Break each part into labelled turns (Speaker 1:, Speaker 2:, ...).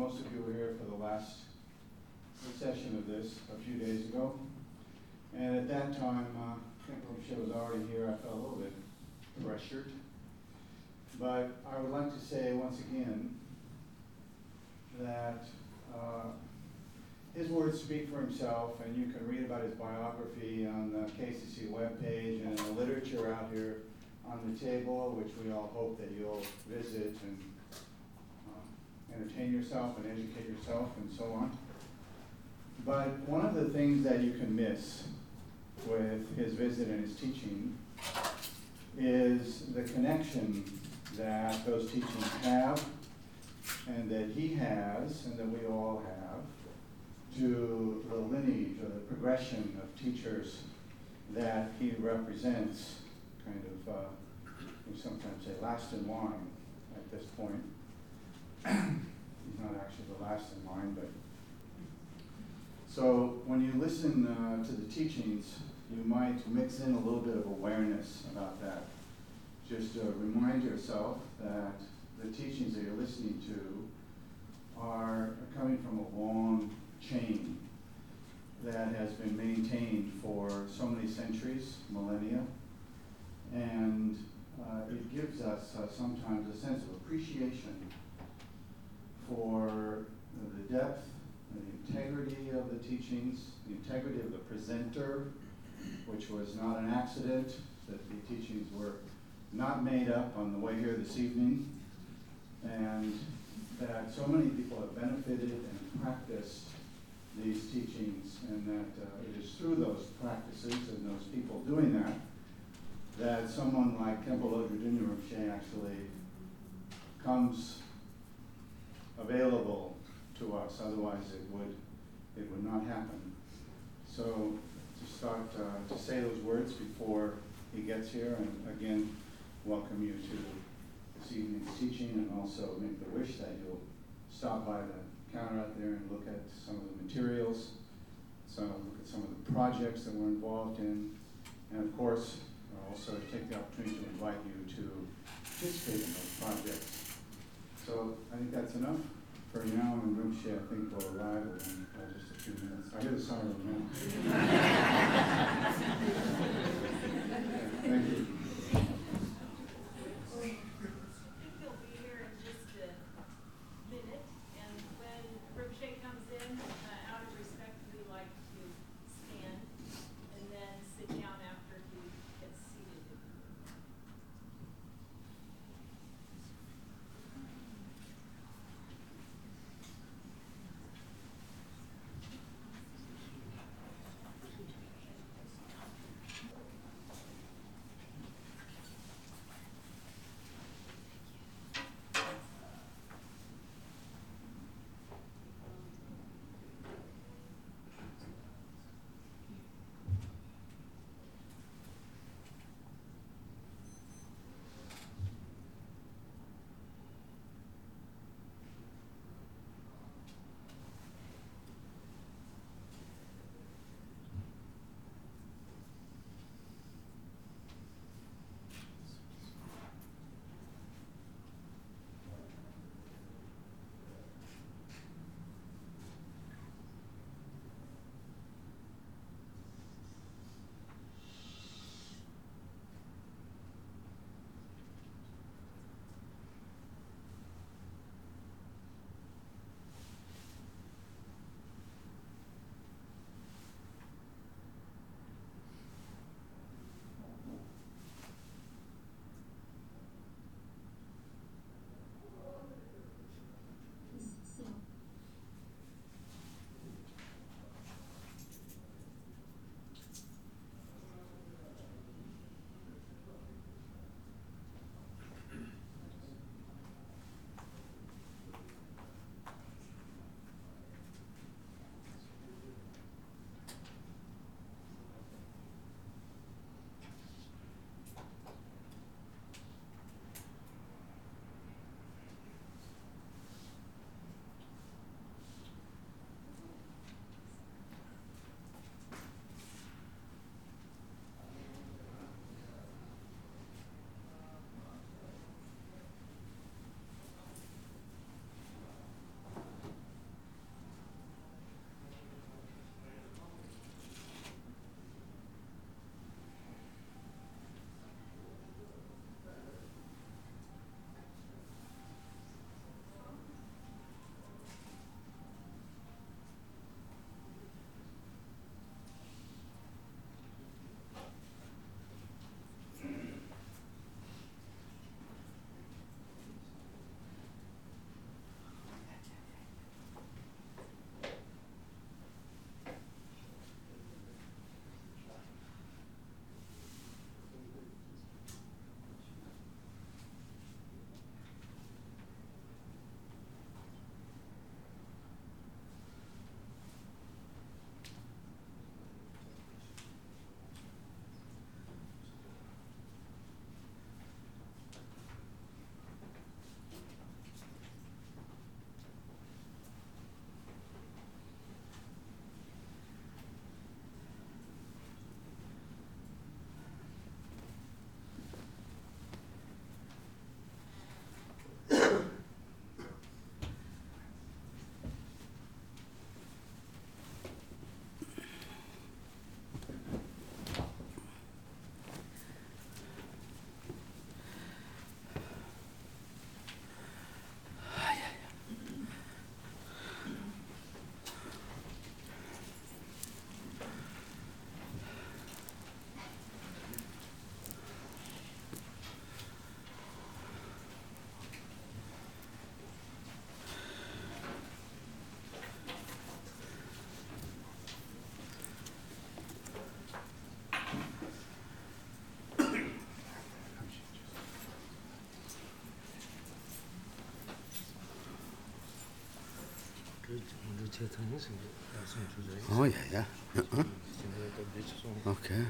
Speaker 1: most of you were here for the last session of this a few days ago. And at that time, uh, I think was already here, I felt a little bit pressured. But I would like to say once again that uh, his words speak for himself, and you can read about his biography on the KCC webpage and in the literature out here on the table, which we all hope that you'll visit and entertain yourself and educate yourself and so on. But one of the things that you can miss with his visit and his teaching is the connection that those teachings have and that he has and that we all have to the lineage or the progression of teachers that he represents, kind of, uh, we sometimes say last in line at this point. Not actually the last in line, but. So when you listen uh, to the teachings, you might mix in a little bit of awareness about that. Just uh, remind yourself that the teachings that you're listening to are coming from a long chain that has been maintained for so many centuries, millennia, and uh, it gives us uh, sometimes a sense of appreciation for the depth, and the integrity of the teachings, the integrity of the presenter, which was not an accident, that the teachings were not made up on the way here this evening, and that so many people have benefited and practiced these teachings, and that uh, it is through those practices and those people doing that that someone like Khenpo Lodro Rinpoche actually comes available to us. Otherwise, it would it would not happen. So to start uh, to say those words before he gets here, and again, welcome you to this evening's teaching, and also make the wish that you'll stop by the counter out there and look at some of the materials, so look at some of the projects that we're involved in, and of course, also take the opportunity to invite you to participate in those projects. So I think that's enough for now, and Rinpoche, I think will arrive in uh, just a few minutes. I hear the siren now. Thank you.
Speaker 2: Oh, yeah, yeah. Uh-huh. Okay.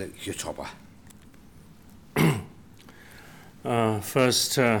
Speaker 2: Lē xī chō pā
Speaker 3: First, uh,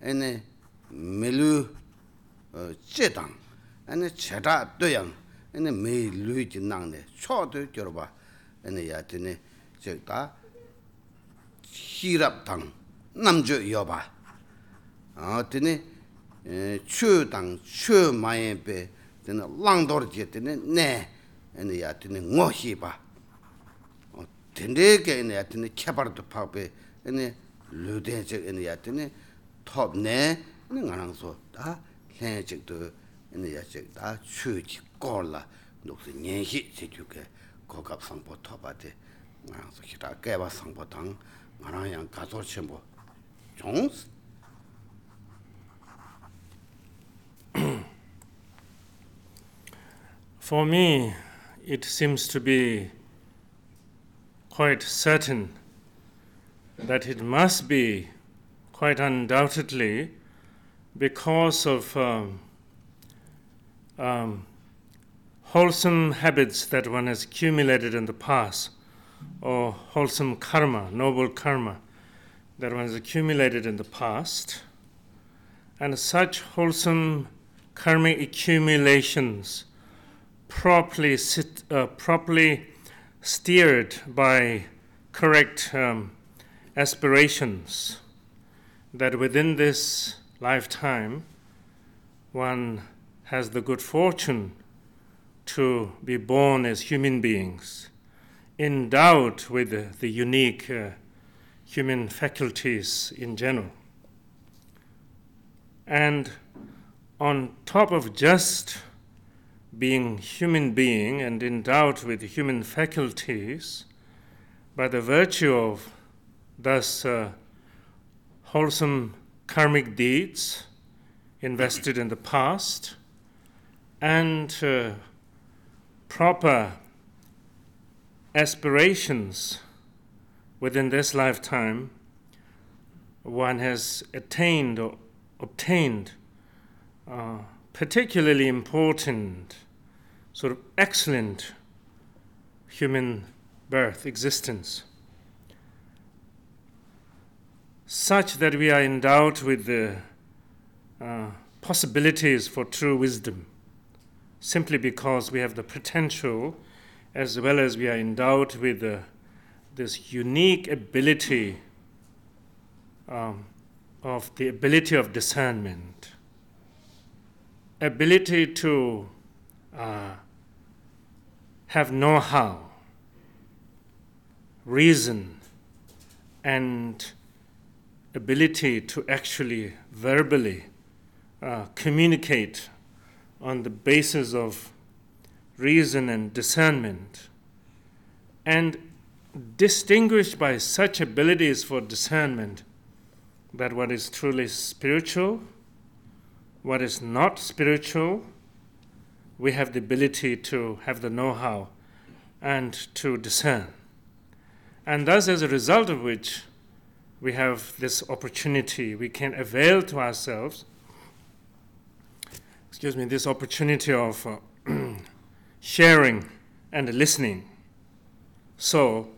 Speaker 2: ane melu che tang, ane che ta doyang, ane me lu ji nang ne, cho do gyoroba, ane ya tene, che ta hirab tang, nam jo yoba, tene chu tang, chu mayen pe,
Speaker 3: tene lang dor je tene ne, ane ya tene ngo hi ba, tene ke ane ya tene kebar do pak pe, ane lu den che ane ya tene, 톱네. 네 나랑소. 다 현직도. 네 야직. 다 추지 꼴라. 녹스 년히 제주게 고갑 상보 톱아데 나랑소 기타 개바 상보당. 나랑양 가서 첨보 종스.
Speaker 4: For me, it seems to be quite certain that it must be quite undoubtedly because of um, um, wholesome habits that one has accumulated in the past, or wholesome karma, noble karma that one has accumulated in the past, and such wholesome karmic accumulations properly sit, uh, properly steered by correct um, aspirations that within this lifetime one has the good fortune to be born as human beings endowed with the, unique uh, human faculties in general. And on top of just being human being and endowed with human faculties by the virtue of thus uh, wholesome karmic deeds invested in the past and uh, proper aspirations within this lifetime one has attained or obtained uh, particularly important, sort of excellent human birth, existence, such that we are endowed with the uh, possibilities for true wisdom, simply because we have the potential, as well as we are endowed with this unique ability um, of the ability of discernment. Ability to uh, have know how, reason, and ability to actually verbally uh, communicate on the basis of reason and discernment, and distinguished by such abilities for discernment that what is truly spiritual what is not spiritual, we have the ability to have the know how and to discern. And thus, as a result of which, we have this opportunity. We can avail to ourselves, excuse me, this opportunity of uh, sharing and listening. So,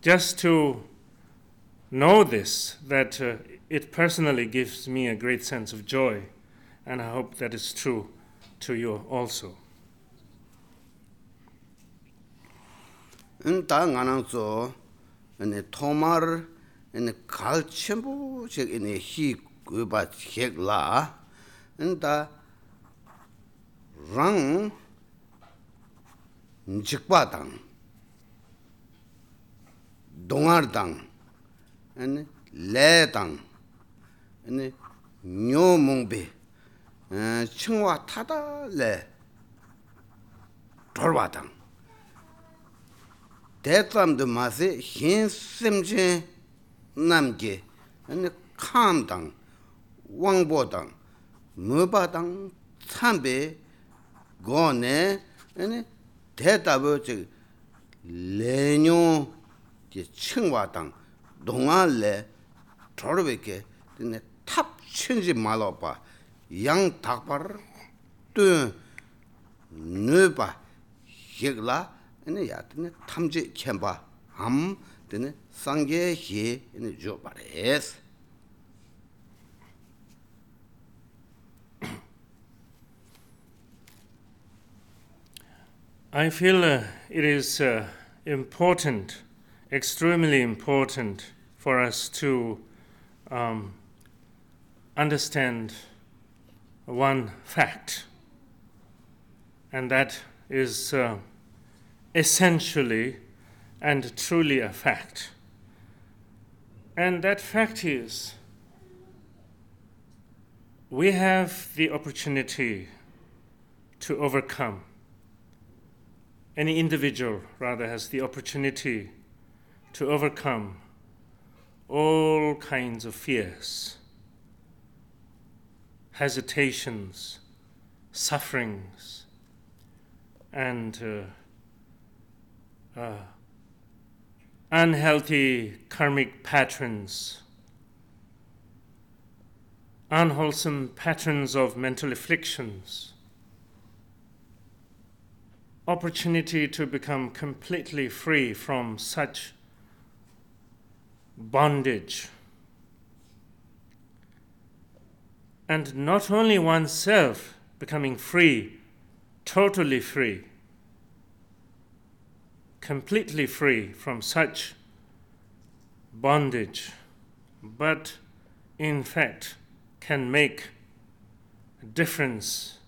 Speaker 4: just to know this, that uh, it personally gives me a great sense of joy, and I hope that is true to you also.
Speaker 3: 갈첨부 저기네 히 그바 헷라 은다 랑 직바당 동아르당 네 레당 네 뇨몽베 칭와 타다레 돌바당 대담도 마세 흰심지 남게 아니 칸당 왕보당 무바당 참베 고네 아니 대답을 저 레뇨 지 칭와당 동안레 저르베게 탑 친지 말아봐 yang takpar tu nuba hikla ene ya tene tamche khenpa
Speaker 4: I feel uh, it is uh, important, extremely important for us to um, understand one fact and that is uh, essentially and truly a fact. And that fact is we have the opportunity to overcome. Any individual, rather, has the opportunity to overcome all kinds of fears, hesitations, sufferings, and uh, uh, unhealthy karmic patterns, unwholesome patterns of mental afflictions, opportunity to become completely free from such bondage. And not only oneself becoming free, totally free, completely free from such bondage, but in fact can make a difference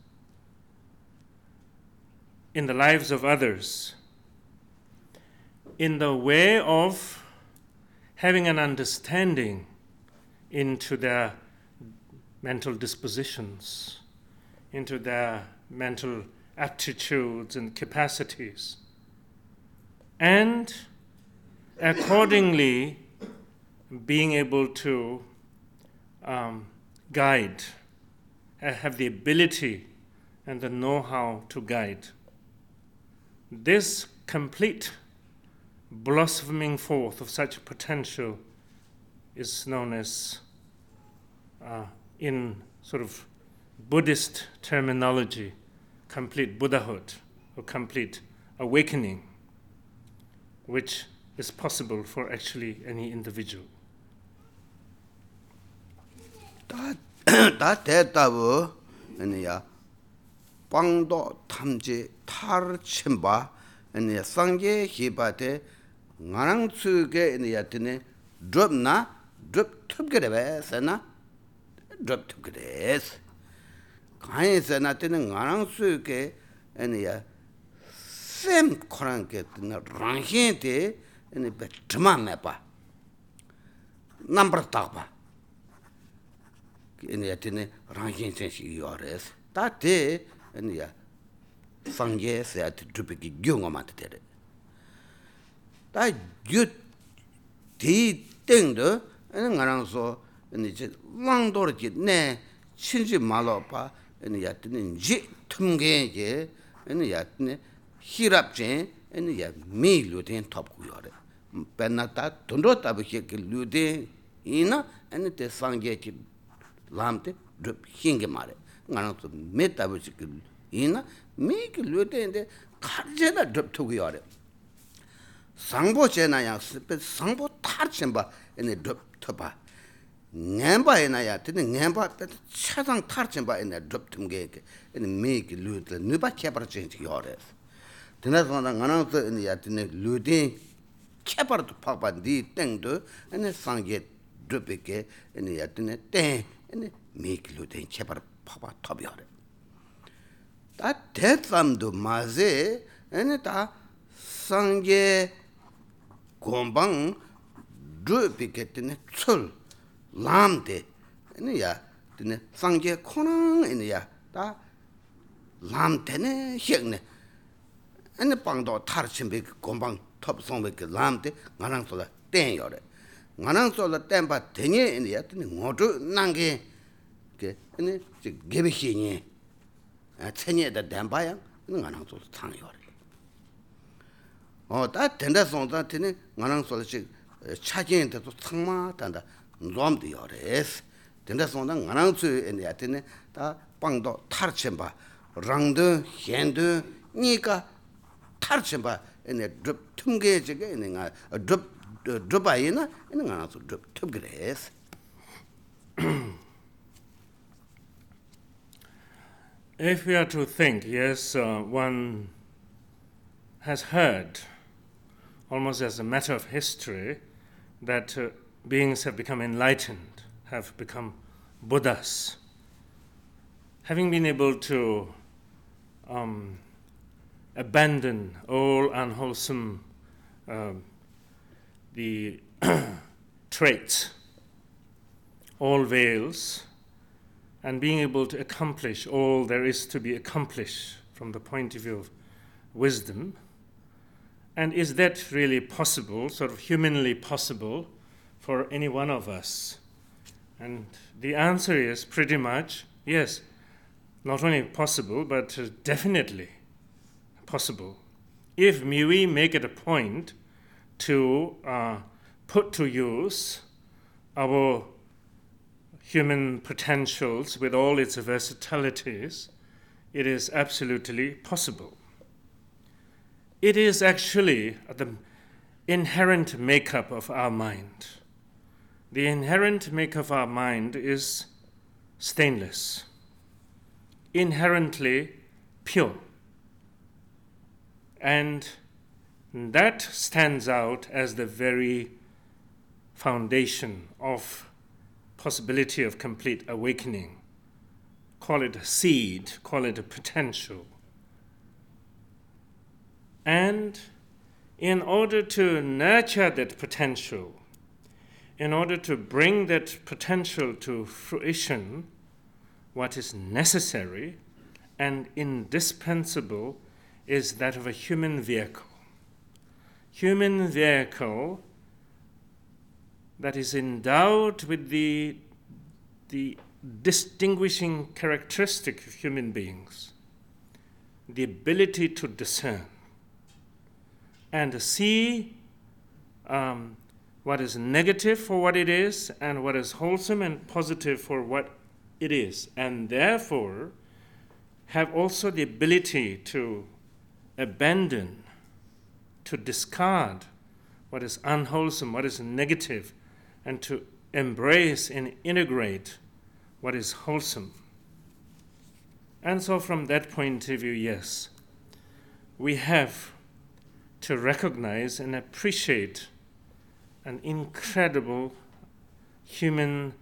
Speaker 4: in the lives of others. In the way of having an understanding into their mental dispositions, into their mental aptitudes and capacities, and accordingly being able to um, guide, uh, have the ability and the know how to guide. This complete blossoming forth of such potential is known as, uh, in sort of Buddhist terminology, complete Buddhahood or complete awakening, which is possible for actually any individual.
Speaker 3: 다 대답을 아니야 방도 탐지 탈 쳔바 아니야 상계 히바테 ngarang tsu ge ni ya tine drop na drop thup ge be sa na drop thup ge es kai sa na tine ngarang tsu ge ni ya sem khorang ge tine rang hin de ni be tma me pa sem koran ke tina ranghen te ene pe chima me pa. Nambar tak pa. Ene ya tene ranghen sen shi iyo res ta te ene ya sangye se ya te drupi ki gyo nga ma te tere ta gyo ti teng do ene nga rang so ene che lang dor ki ne chinji ma lo pa ene ya tene nji tumgen ke ene ya tene hirab chen, ene ya mi luden top kuyore. Penna ta tundro tabu sheki luden ina, ene te sangye chi lamte drup hingi mare. Ngana su me tabu sheki ina, mi ki luden de karje na drup tu kuyore. Sangbo che na ya, sangbo tar chenpa ene drup tupa. ngenpa ina ya, tene ngenpa chasang tar chenpa ina drup tumge, ene mi ki luden, nupa chepar chenchi yore. tena sōna ngā rāng tsō ya tene lū tēng kēpar tō pākpa dī tēng tō ane sāngyē dhrupi kē ane ya tene tēng ane mīk lū tēng kēpar pākpa tōp yō rē tā tē tsam tō mā zē ane tā sāngyē gōmbāng dhrupi kē tene tsūl lām tē ane ya tene sāngyē khōrāng ane ya tā lām tēne hiak nē 반디 땡도 에네 상게 덥베게 에네 야 드네 땡 에네 메기 루디 쳔바르 파바 토비요레 다 대삼도 마제 에네 다 상게 gombang dhru pike tine tsul lam de ene ya tine sangye konang ene ya ta lam tene hyek ne ene pangdo tar chimbe gombang top songbe ke lam de nganang sola ten yore nganang sola ten pa tenye ene ya tine ngotu nangge ke ene gebe xie nye chenye da ten pa yang nganang sola tang yore 어, 다 된다 송다 되네. 나랑 소식 차진한테 또 상마 단다. 좀도 요레스. 된다 송다 나랑 수 엔야 되네. 다 빵도 타르쳔 봐. 랑드 현드 니가 ene drup tumge ene nga drup na ene nga drup
Speaker 4: If we are to think, yes, uh, one has heard, almost as a matter of history, that uh, beings have become enlightened, have become Buddhas. Having been able to um, abandon all unwholesome um, the traits, all veils, and being able to accomplish all there is to be accomplished from the point of view of wisdom. And is that really possible, sort of humanly possible, for any one of us? And the answer is pretty much yes, not only possible, but definitely possible. If we make it a point to uh, put to use our human potentials with all its versatilities, it is absolutely possible. It is actually the inherent makeup of our mind. The inherent makeup of our mind is stainless, inherently pure. And that stands out as the very foundation of possibility of complete awakening. Call it a seed, call it a potential. And in order to nurture that potential, in order to bring that potential to fruition, what is necessary and indispensable is that of a human vehicle. Human vehicle that is endowed with the, the distinguishing characteristic of human beings the ability to discern and see um, what is negative for what it is and what is wholesome and positive for what it is, and therefore have also the ability to abandon, to discard what is unwholesome, what is negative, and to embrace and integrate what is wholesome. And so, from that point of view, yes, we have to recognize and appreciate an incredible human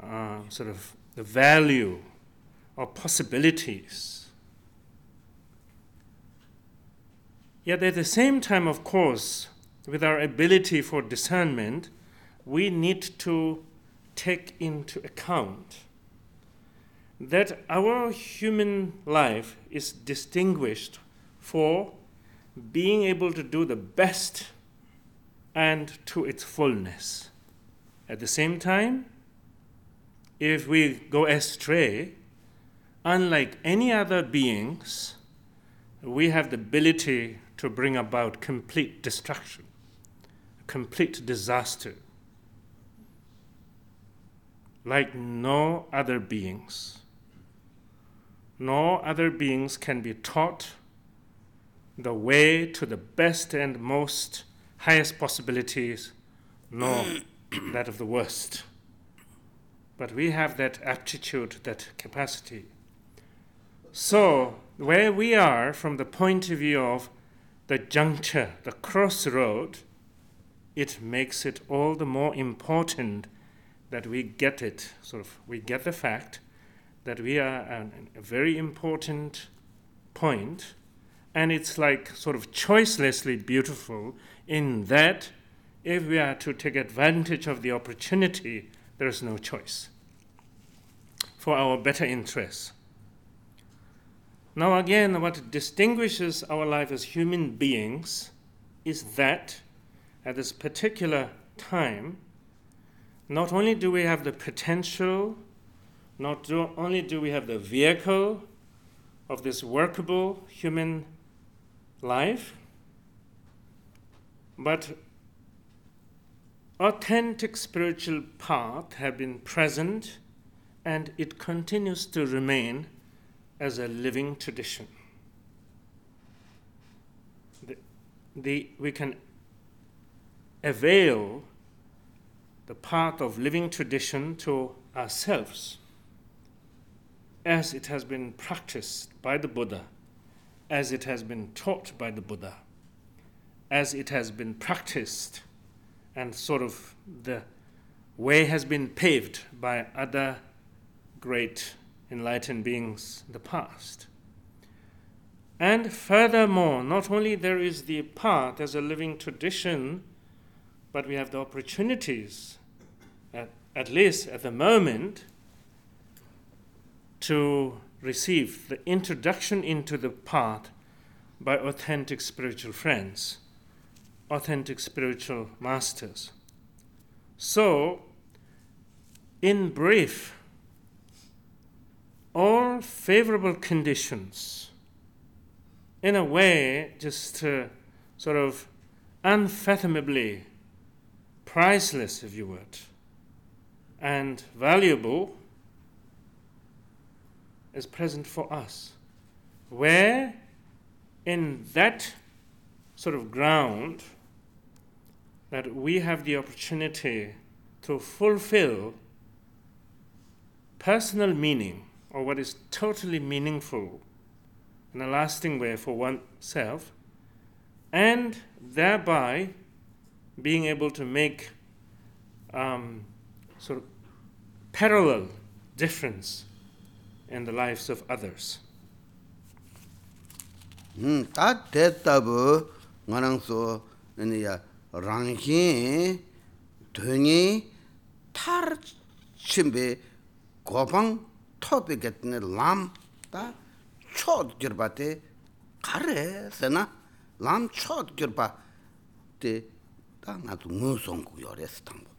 Speaker 4: uh, sort of the value or possibilities. Yet at the same time, of course, with our ability for discernment, we need to take into account that our human life is distinguished for being able to do the best and to its fullness. At the same time, if we go astray, unlike any other beings, we have the ability to bring about complete destruction, complete disaster like no other beings. No other beings can be taught the way to the best and most highest possibilities, nor that of the worst. But we have that aptitude, that capacity. So, where we are from the point of view of the juncture, the crossroad, it makes it all the more important that we get it, sort of, we get the fact that we are a very important point, and it's like sort of choicelessly beautiful in that if we are to take advantage of the opportunity, there is no choice for our better interests. Now, again, what distinguishes our life as human beings is that at this particular time, not only do we have the potential, not do, only do we have the vehicle of this workable human life, but authentic spiritual path have been present and it continues to remain as a living tradition. The, the, we can avail the path of living tradition to ourselves as it has been practiced by the Buddha, as it has been taught by the Buddha, as it has been practiced, and sort of the way has been paved by other great enlightened beings in the past. And furthermore, not only there is the path as a living tradition, but we have the opportunities, at, at least at the moment, to receive the introduction into the path by authentic spiritual friends, authentic spiritual masters. So, in brief, all favorable conditions, in a way, just uh, sort of unfathomably priceless, if you would, and valuable, is present for us. Where in that sort of ground that we have the opportunity to fulfill personal meaning or what is totally meaningful in a lasting way for oneself, and thereby being able to make um, sort of parallel difference in the lives of others.
Speaker 3: tā tē ngārāṅ 아니 야 rāṅhīn dhūñī thār chīmbī gōpaṅ tōpi gātini lāṃ tā chōt gyurpa tē kārē sēnā lāṃ chōt gyurpa tē tā ngā tu ngū sōṅ yore sī tāṅbō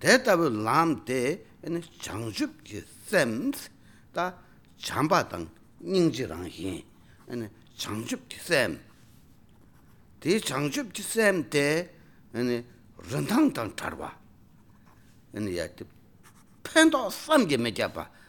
Speaker 3: tē tabu lāṃ tē chāngchūp kī sēms tā chāmbā tāṅ nīngchī rāṅhīn chāngchūp kī sēm tē chāngchūp kī sēm tē rāntāṅ tāṅ thārvā yā tē pēntō sāṅgī mē kyāpa rāngxīn tōñī, rāngxīn tamchē ina ya tini ngūne tā na tā nē kāp tā thār tō kōndu ina ya ina pēmbā tāng dewa lā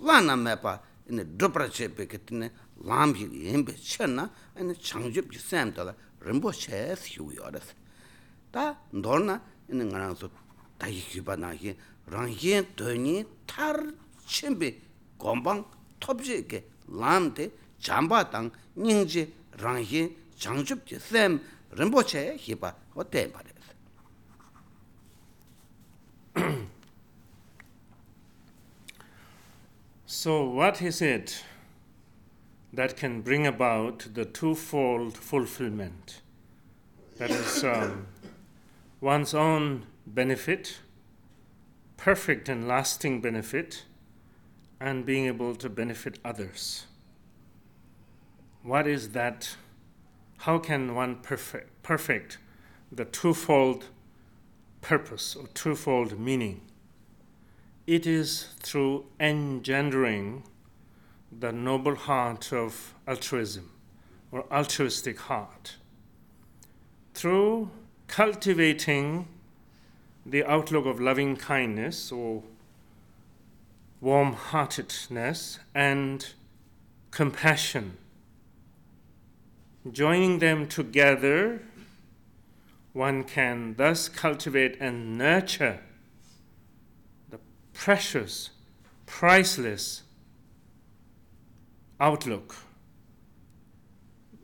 Speaker 3: na mē pā ina dhūpra chē pē kē tini lām hī yīmbē chē na ina chāngchūp kī sēm tā la rīmbō chē sī hu yō rā sī tā ndōr na ina ngā rāng sō tā hī hī pā nā hī rāngxīn tōñī thār chēmbē gōmbāng tōp chē kē lām tē chāmbā tāng nīng chē rāngxīn 장줍 쌤 림보체 히바 sēm.
Speaker 4: So what is it that can bring about the twofold fulfillment? That is um, one's own benefit, perfect and lasting benefit, and being able to benefit others. What is that how can one perfect, perfect the twofold purpose or twofold meaning? It is through engendering the noble heart of altruism or altruistic heart, through cultivating the outlook of loving kindness or warm heartedness and compassion Joining them together, one can thus cultivate and nurture the precious, priceless outlook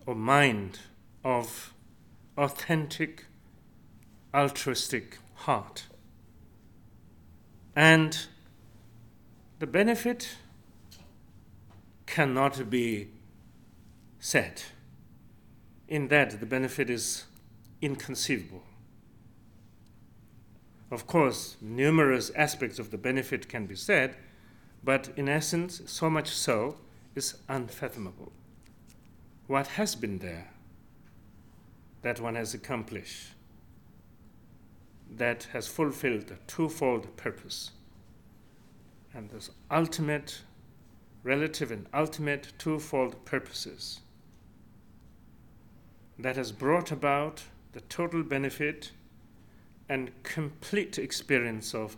Speaker 4: or mind of authentic, altruistic heart. And the benefit cannot be said in that the benefit is inconceivable. Of course, numerous aspects of the benefit can be said, but in essence, so much so is unfathomable. What has been there that one has accomplished, that has fulfilled a twofold purpose, and those ultimate, relative, and ultimate twofold purposes that has brought about the total benefit and complete experience of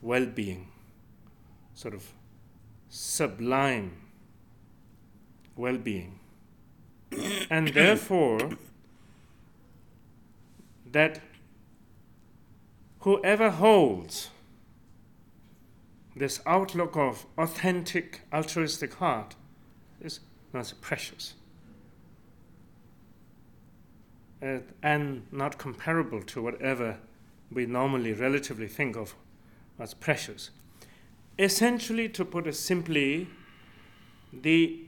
Speaker 4: well being, sort of sublime well being. and therefore, that whoever holds this outlook of authentic altruistic heart is not precious. Uh, and not comparable to whatever we normally relatively think of as precious. Essentially, to put it simply, the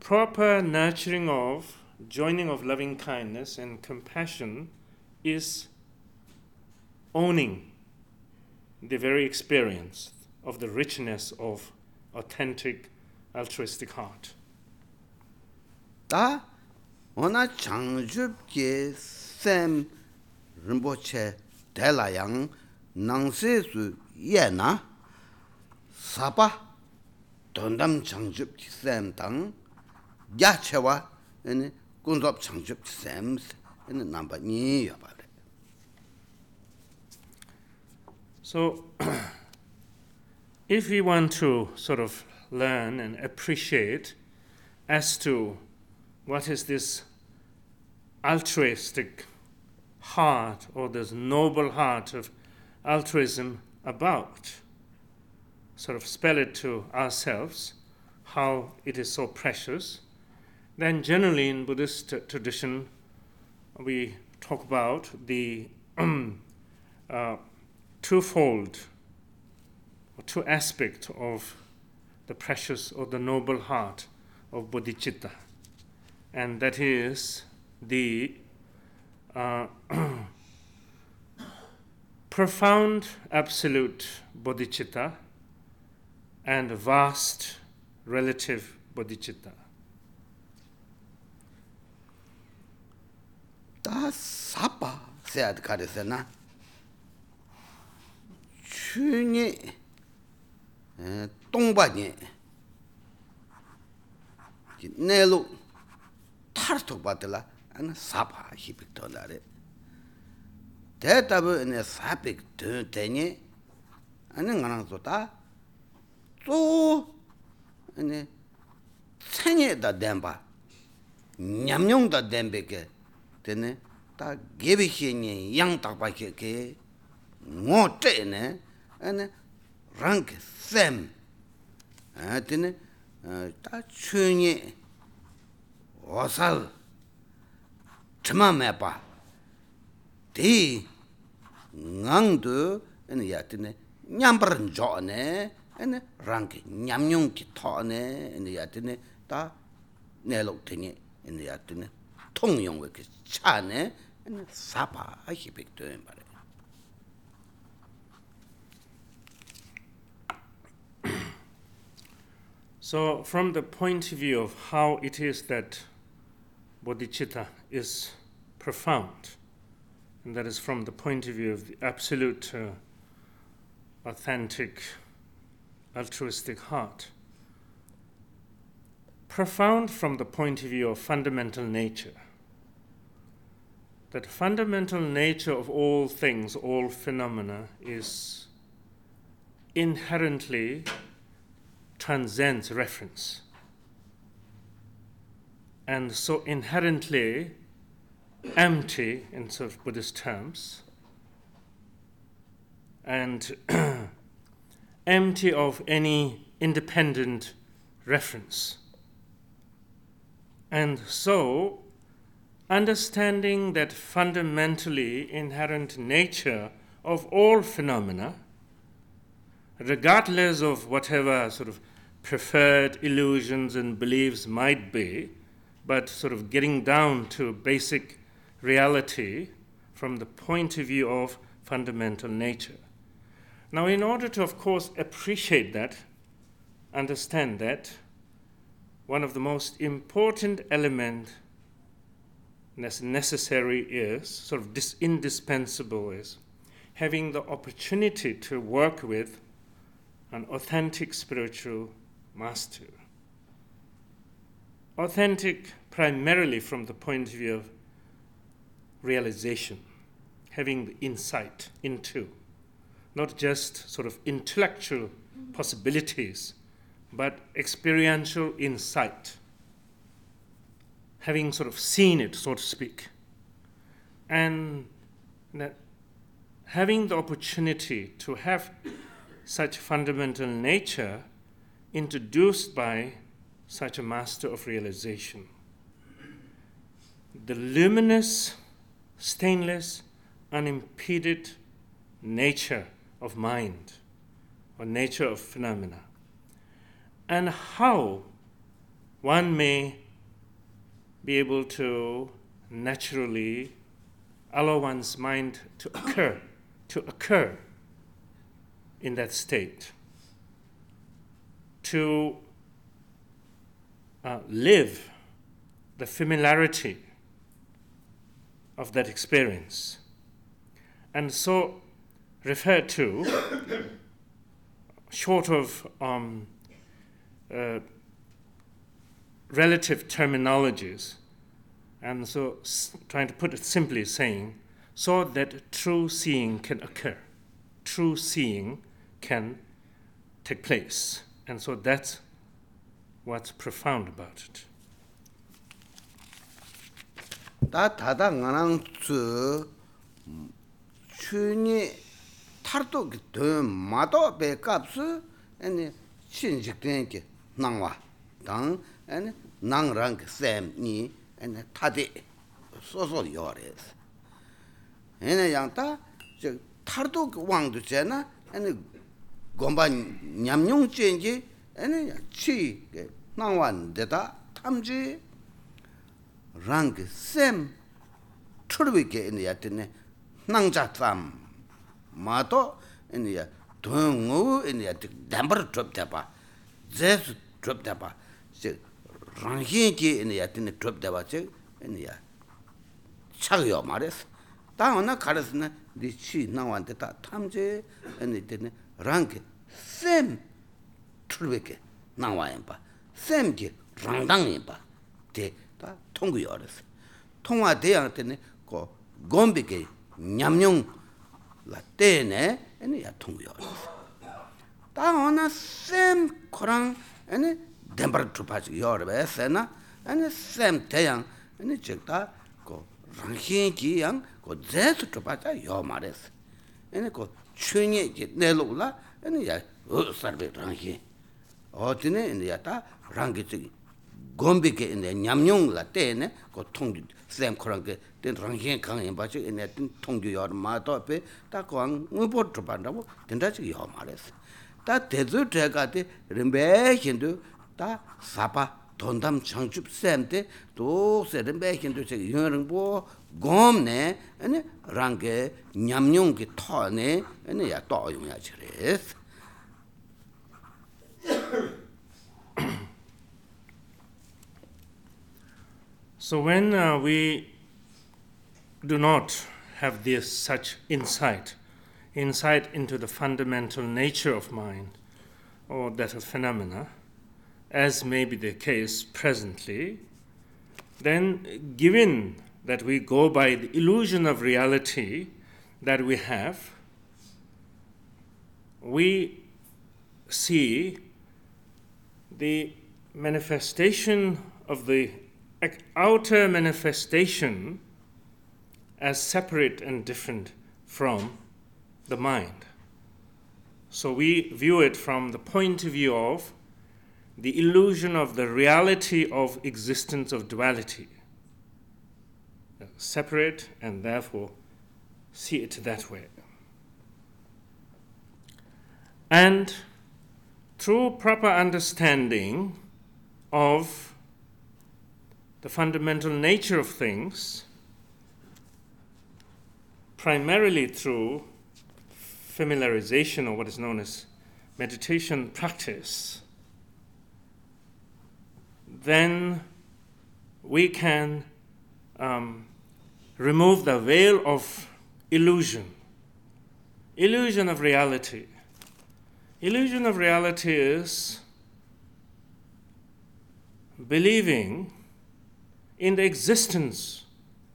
Speaker 4: proper nurturing of, joining of loving kindness and compassion is owning the very experience of the richness of authentic altruistic heart.
Speaker 3: 다 ona changchup ki sem rinpoche tela yang nangse su ye na sapa dondam changchup ki sem tang ya chewa kunzop changchup ki sem namba nyi ya pare.
Speaker 4: So, if we want to sort of learn and appreciate as to what is this altruistic heart or this noble heart of altruism about, sort of spell it to ourselves, how it is so precious, then generally in Buddhist tradition, we talk about the uh, twofold or two aspects of the precious or the noble heart of bodhicitta, and that is the uh, profound absolute bodhicitta and vast relative bodhicitta.
Speaker 3: 다 사바 세야드 가르세나 추니 에 똥바니 내로 타르톡 받들라 안 사바 히빅도나레 대답은 네 사빅 되니 아니 나랑 좋다 또 아니 생에다 댐바 냠뇽다 댐베게 되네 다 게비히니 양딱바케게 ngote ane rang sem atene ta chunye tene nyambar jo ne ane rang nyamnyong ki ne tene ta tong yong we ke cha ne ane sapa hi pek to en bare
Speaker 4: So, from the point of view of how it is that bodhicitta is profound, and that is from the point of view of the absolute, uh, authentic, altruistic heart, profound from the point of view of fundamental nature. That fundamental nature of all things, all phenomena, is inherently transcends reference. And so inherently empty in sort of Buddhist terms, and empty of any independent reference. And so, understanding that fundamentally inherent nature of all phenomena, regardless of whatever sort of preferred illusions and beliefs might be, but sort of getting down to basic reality from the point of view of fundamental nature. Now, in order to, of course, appreciate that, understand that, one of the most important element necessary is, sort of dis- indispensable is, having the opportunity to work with an authentic spiritual master. Authentic primarily from the point of view of realization, having the insight into, not just sort of intellectual possibilities, but experiential insight, having sort of seen it, so to speak, and that having the opportunity to have such fundamental nature introduced by such a master of realization. The luminous stainless, unimpeded nature of mind or nature of phenomena, and how one may be able to naturally allow one's mind to occur, to occur in that state, to uh, live the familiarity of that experience. And so, refer to, short of um, uh, relative terminologies, and so s- trying to put it simply, saying, so that true seeing can occur, true seeing can take place. And so that's what's profound about it.
Speaker 3: 다 다다 나랑 츠 추니 타르도 더 마도 베캅스 아니 신직 된게 나와 당 아니 낭랑 샘니 아니 타데 소소 요레스 얘네 양타 저 타르도 왕도 잖아 아니 곰바 냠뇽 쩐지 Ani chi nangwan deda tamji rangi sem churwi ke ini ya tine nangja tsam mato ini ya tuan ngu ini ya tik dambar chub tepa zesu chub tepa chik ranghin ki ini ya tine chub tepa chik ini ya chagyo mares taa wana karas na di chi nangwan deda tamji ini tine rangi sem chulweke nangwa yinpa, semji rangdang yinpa, te ta tongu yorisi. Tongwa deyang tene ko gombi ke nyamnyung la tene, ene ya tongu yorisi. Ta ona sem korang, ene denpar chupa chik yorbe, sena, ene sem deyang, ene chik ta ko rangxin ki yang ko zensu chupa ene ko chunye ki la, ene ya uh, sarbe rangxin. 니 샘 대양 아니 적다 그 랑힌기 양그 제스 투파자 요 말했어. 아니 그 춘이 이제 내로라 아니 야 어서베 랑히 어디네 아니 야다 랑기 저기 gombe ke ne nyamnyong la te ne ko thong sem khorang ke ten rang hen kang yin ba che ne ten thong ju yor ma to pe ta ko ang ngu bo tro pa bo ten da chi yo ma res ta te zu te ga te rim be hin du ta sa pa don dam chang chup sem te do se rim be hin du che yin rang bo gom ne ne rang ke
Speaker 4: So when uh, we do not have this such insight, insight into the fundamental nature of mind or that of phenomena, as may be the case presently, then given that we go by the illusion of reality that we have, we see the manifestation of the outer manifestation as separate and different from the mind. So we view it from the point of view of the illusion of the reality of existence of duality. Separate and therefore see it that way. And through proper understanding of the fundamental nature of things primarily through familiarization or what is known as meditation practice, then we can um, remove the veil of illusion, illusion of reality. Illusion of reality is believing in the existence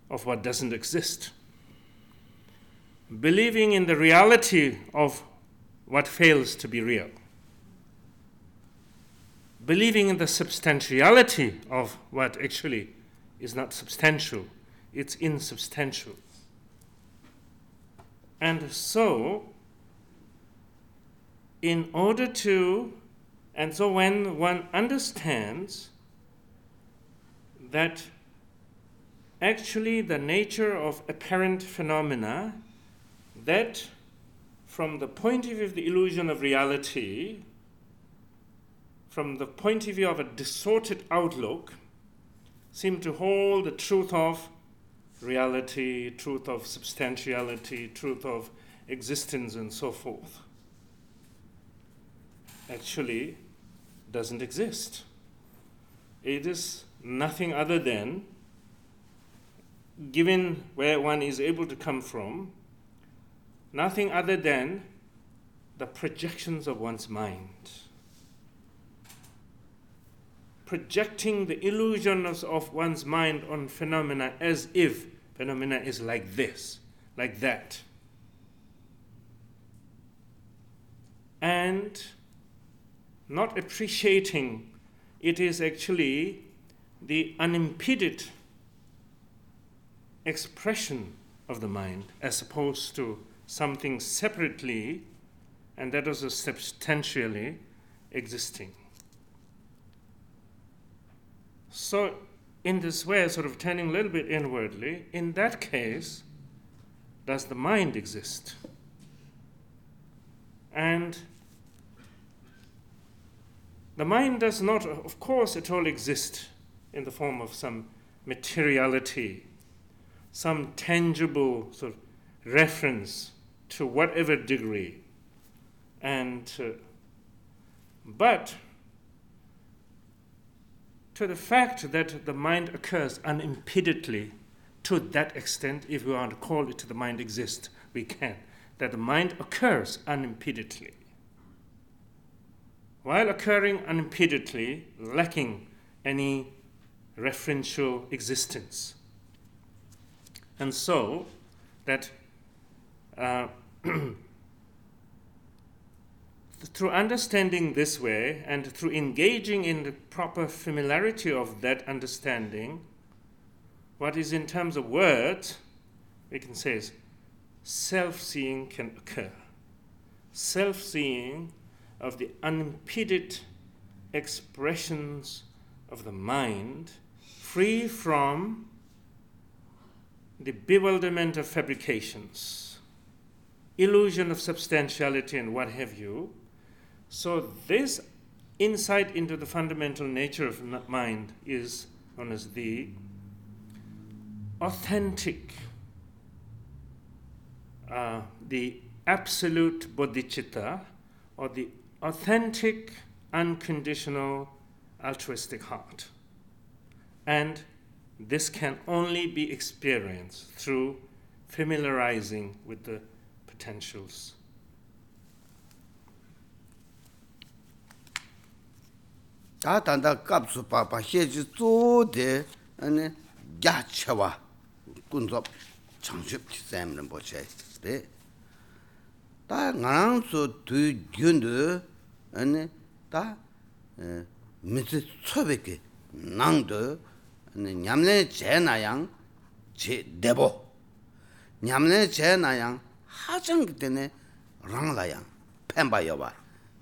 Speaker 4: of what doesn't exist, believing in the reality of what fails to be real, believing in the substantiality of what actually is not substantial, it's insubstantial. And so, in order to, and so when one understands that actually the nature of apparent phenomena that, from the point of view of the illusion of reality, from the point of view of a distorted outlook, seem to hold the truth of reality, truth of substantiality, truth of existence, and so forth. Actually, doesn't exist. It is nothing other than, given where one is able to come from, nothing other than the projections of one's mind. Projecting the illusions of one's mind on phenomena as if phenomena is like this, like that. And not appreciating it is actually the unimpeded expression of the mind as opposed to something separately and that is substantially existing. So, in this way, sort of turning a little bit inwardly, in that case, does the mind exist? And the mind does not, of course, at all exist in the form of some materiality, some tangible sort of reference to whatever degree. And, uh, but to the fact that the mind occurs unimpededly, to that extent, if we want to call it to the mind exists, we can. That the mind occurs unimpededly while occurring unimpededly, lacking any referential existence. And so, that uh, through understanding this way and through engaging in the proper familiarity of that understanding, what is in terms of words, we can say is self seeing can occur. Self seeing of the unimpeded expressions of the mind, free from the bewilderment of fabrications, illusion of substantiality, and what have you. So, this insight into the fundamental nature of mind is known as the authentic, uh, the absolute bodhicitta, or the authentic, unconditional, altruistic heart. And this can only be experienced through familiarizing with the potentials.
Speaker 3: 다 단다 값수 바바 해지 조데 아니 야쳐와 군접 정식 샘는 보체 네 다 나랑서 두 균도 아니 다 미스 초베게 낭도 아니 냠내 제나양 제 대보 냠내 제나양 하정 때네 랑라양 펜바 여바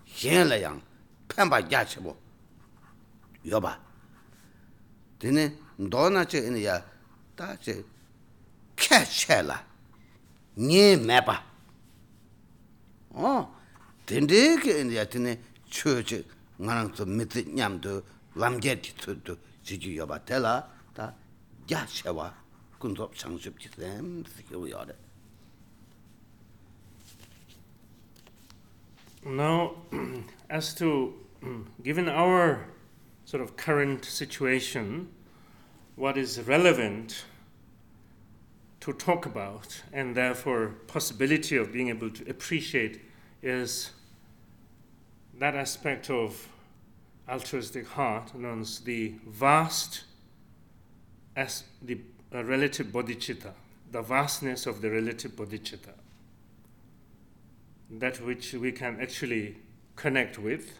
Speaker 3: 현라양 펜바 야치보 여바 되네 너나 저 이냐 다제 캐체라 니 매바 어 덴데게 이제 드네 추지 나랑 좀 밑에 냠도 람게티 투도
Speaker 4: Now, as to, um, given our sort of current situation, what is relevant to talk about and therefore possibility of being able to appreciate is that aspect of altruistic heart as the vast as the uh, relative bodhicitta the vastness of the relative bodhicitta that which we can actually connect with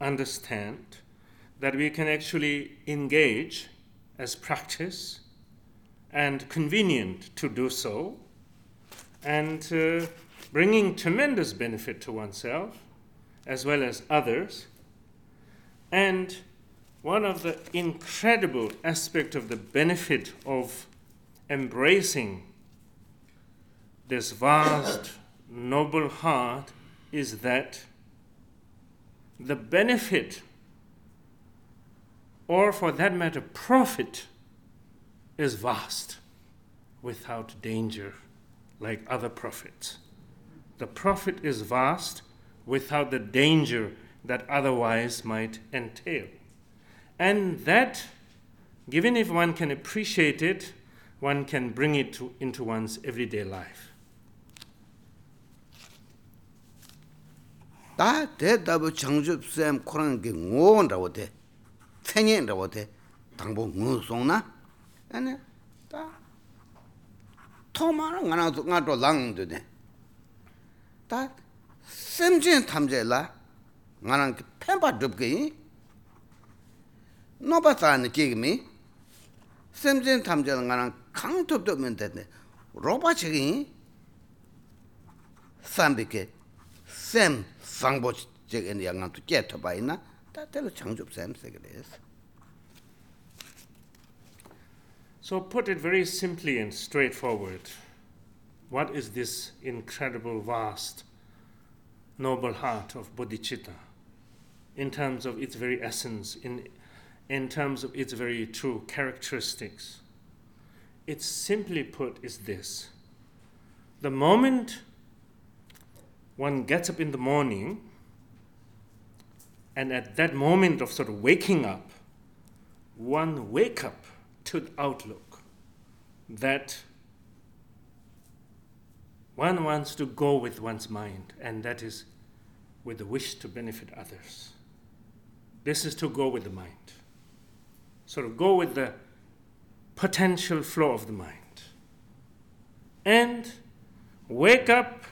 Speaker 4: understand that we can actually engage as practice and convenient to do so, and uh, bringing tremendous benefit to oneself as well as others. And one of the incredible aspect of the benefit of embracing this vast, noble heart is that the benefit, or for that matter, profit, is vast without danger like other profits. The profit is vast without the danger that otherwise might entail. And that, given if one can appreciate it, one can bring it to, into one's everyday life.
Speaker 3: 다 대답을 정접 쌤 코란 게 ngōndawo te, tsenyendawo te, 당보 ngō 송나? 아니, 다 토마는 가나도 가도 랑도네. 다 쌤진 탐제라. no ba mi sem kang men de ne ro ba gi sam bi sem sang bo tu ge to ba ina ta te lo chang jup sem se ge
Speaker 4: So put it very simply and straightforward. What is this incredible, vast, noble heart of bodhicitta? In terms of its very essence, in, in terms of its very true characteristics? It's simply put is this the moment one gets up in the morning, and at that moment of sort of waking up, one wake up to the outlook that one wants to go with one's mind, and that is with the wish to benefit others. This is to go with the mind. Sort of go with the potential flow of the mind. And wake up,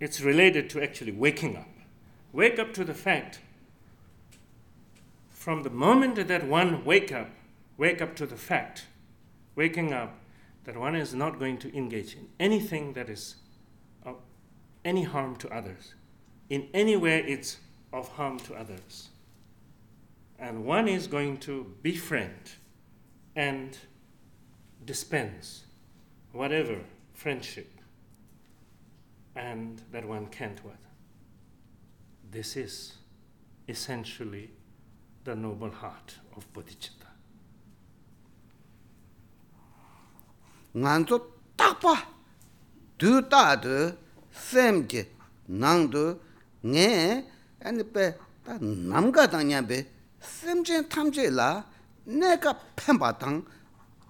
Speaker 4: it's related to actually waking up. Wake up to the fact from the moment that one wake up wake up to the fact, waking up, that one is not going to engage in anything that is of any harm to others. In any way, it's of harm to others. And one is going to befriend and dispense whatever friendship and that one can't with. This is essentially the noble heart of bodhicitta.
Speaker 3: nganzo takpa du ta de sem nang du 아니 빼다 남가 당냐베 셈제 탐제라 내가 팬바당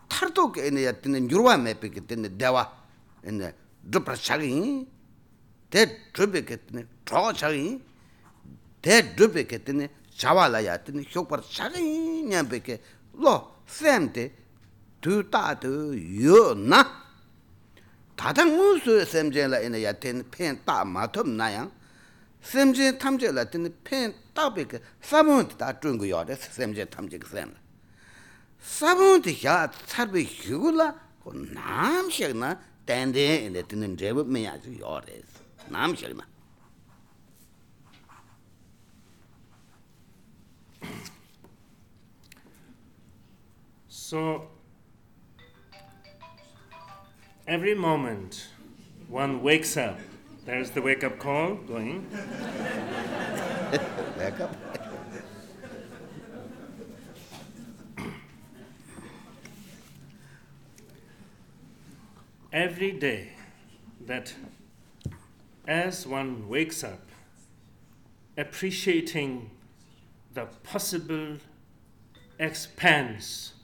Speaker 3: 타르도게 에네 야티는 유르와 매베게 되네 대와 에네 드프라차기 대 드베게 되네 저차기 대 드베게 되네 자와라야 되네 효과 차기 냐베게 로 셈데 두다도 요나 다당 무슨 셈제라 에네 야티는 팬다 마톰 나양 yo de sem jen tam jen ke sem la sabun ti xa tsar pe yu gu la ko nam me ya de nam
Speaker 4: So, every moment one wakes up, there's the wake up call going.
Speaker 3: back up
Speaker 4: Every day that as one wakes up, appreciating the possible expanse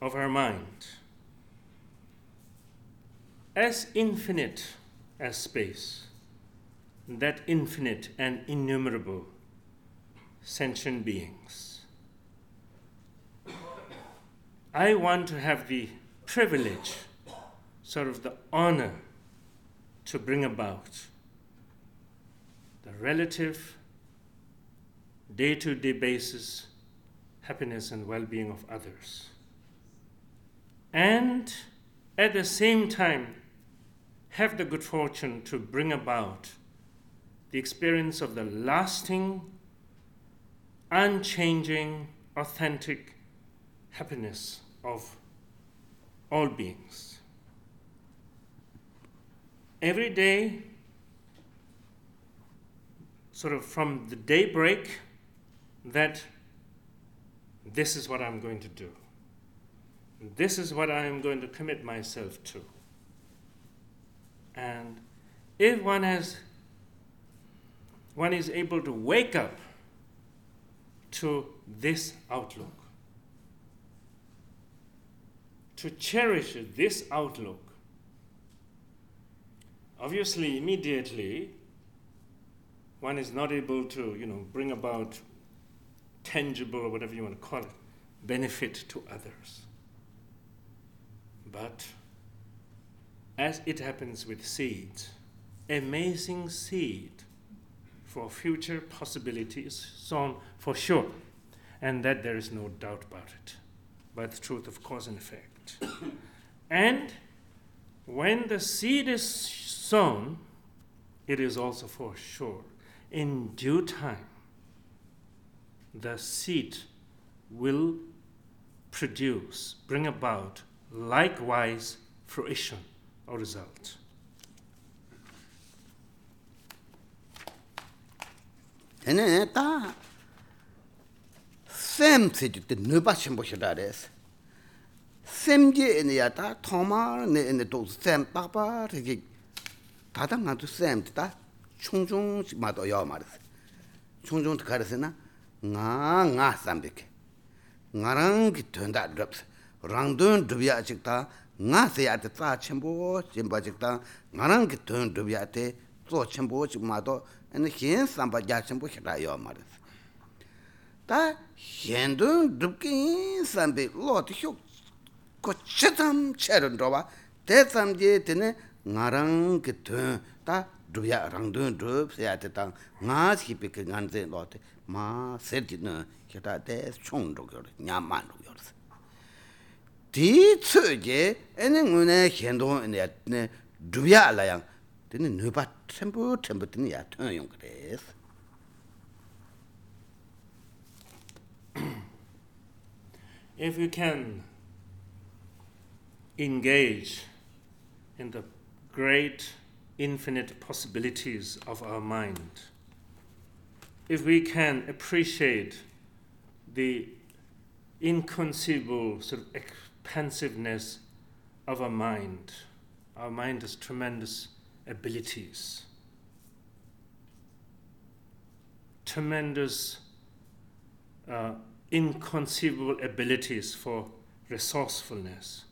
Speaker 4: of our mind, as infinite as space, that infinite and innumerable sentient beings. I want to have the privilege, sort of the honor, to bring about the relative, day to day basis happiness and well being of others. And at the same time, have the good fortune to bring about the experience of the lasting, unchanging, authentic happiness of all beings. Every day, sort of from the daybreak, that this is what I'm going to do. This is what I am going to commit myself to. And if one has one is able to wake up to this outlook, to cherish this outlook, obviously, immediately, one is not able to, you know, bring about tangible or whatever you want to call it, benefit to others. But as it happens with seeds, amazing seed for future possibilities sown for sure, and that there is no doubt about it, by the truth of cause and effect. and when the seed is sown, it is also for sure. In due time, the seed will produce, bring about likewise fruition our result.
Speaker 3: Tene ta sem se jikde nuba shenpo shidares. Sem je ene ya ta thoma ne ene to sem pakpa rikik. Tata nga tu sem ta chungchung shik mato yao maris. Chungchung tikarisi na nga nga sambik. Nga rangi tuanda rupsi. Rangdun rupya chik ta nga se ya te tsa chenpo chenpa chik tang nga rang ki tun dhubi ya te tso chenpo chik ma to ane hien samba ya chenpo hira yo ma res ta hien tun dhubki hien sambi lo ti hyuk ko che tsam che run dhruwa te tsam je tene nga rang ki tun ta dhubi ya rang tun dhub se ya te tang nga ki ngan lo te ma ser te chong di ene ngune ene ya yung kres
Speaker 4: If you can engage in the great infinite possibilities of our mind, if we can appreciate the inconceivable sort of expansiveness of our mind, our mind has tremendous abilities, tremendous uh, inconceivable abilities for resourcefulness.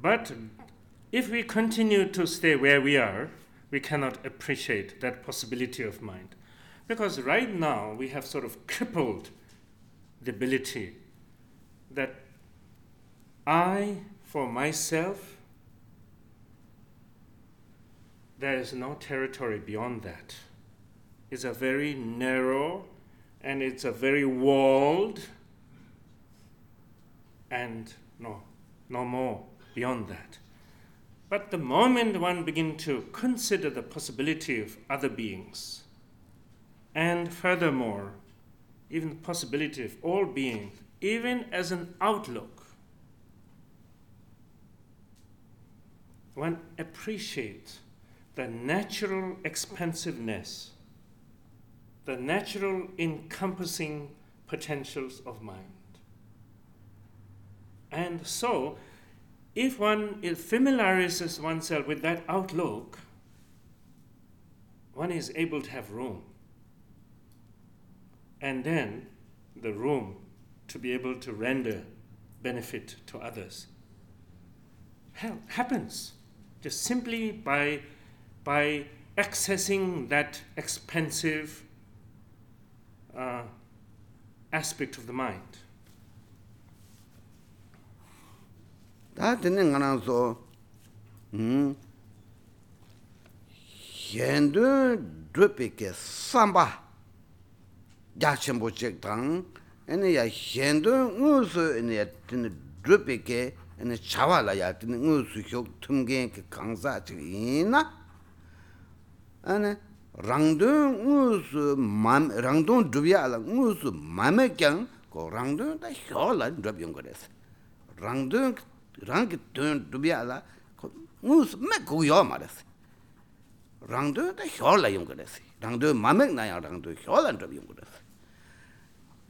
Speaker 4: But if we continue to stay where we are, we cannot appreciate that possibility of mind. Because right now we have sort of crippled the ability that I, for myself, there is no territory beyond that. It's a very narrow and it's a very walled and no no more beyond that but the moment one begin to consider the possibility of other beings and furthermore even the possibility of all beings even as an outlook one appreciates the natural expansiveness the natural encompassing potentials of mind. And so, if one familiarizes oneself with that outlook, one is able to have room. And then the room to be able to render benefit to others ha- happens just simply by, by accessing that expansive uh, aspect of the mind.
Speaker 3: 다 되는 거는 소 음. 현도 드베게 삼바 야첨보 책당 에네야 현도 무스 에네 드는 드베게 에네 차와라야 드는 무스 효 tum게 그 강사 지이나 아네 rāngdōng ngū sū mām, rāngdōng dhūbyā ālā ngū sū māmē kiāng kō rāngdōng dā xiō lā dhūb yōng kōrē sā. rāngdōng, rāngi dōng dōbyā la,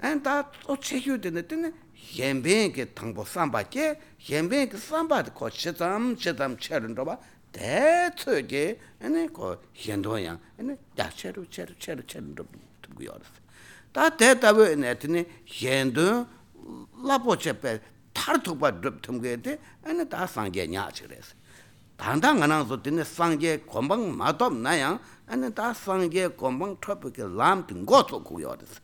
Speaker 3: 안다 또 체규 되는 때는 옌뱅게 당보 삼바게 옌뱅게 삼바도 거 제담 제담 체른도 봐. 대처게 아니 거 현도양 아니 야체로 체로 체로 체른도 두고요 다 대답에 내더니 현도 라보체페 타르토바 듭통게데 아니 다 상게냐 그래서 당당 안한 소드네 상게 곰방 마톱 나양
Speaker 4: 아니 다 상게 곰방 톱게 람든 것도 고요 그래서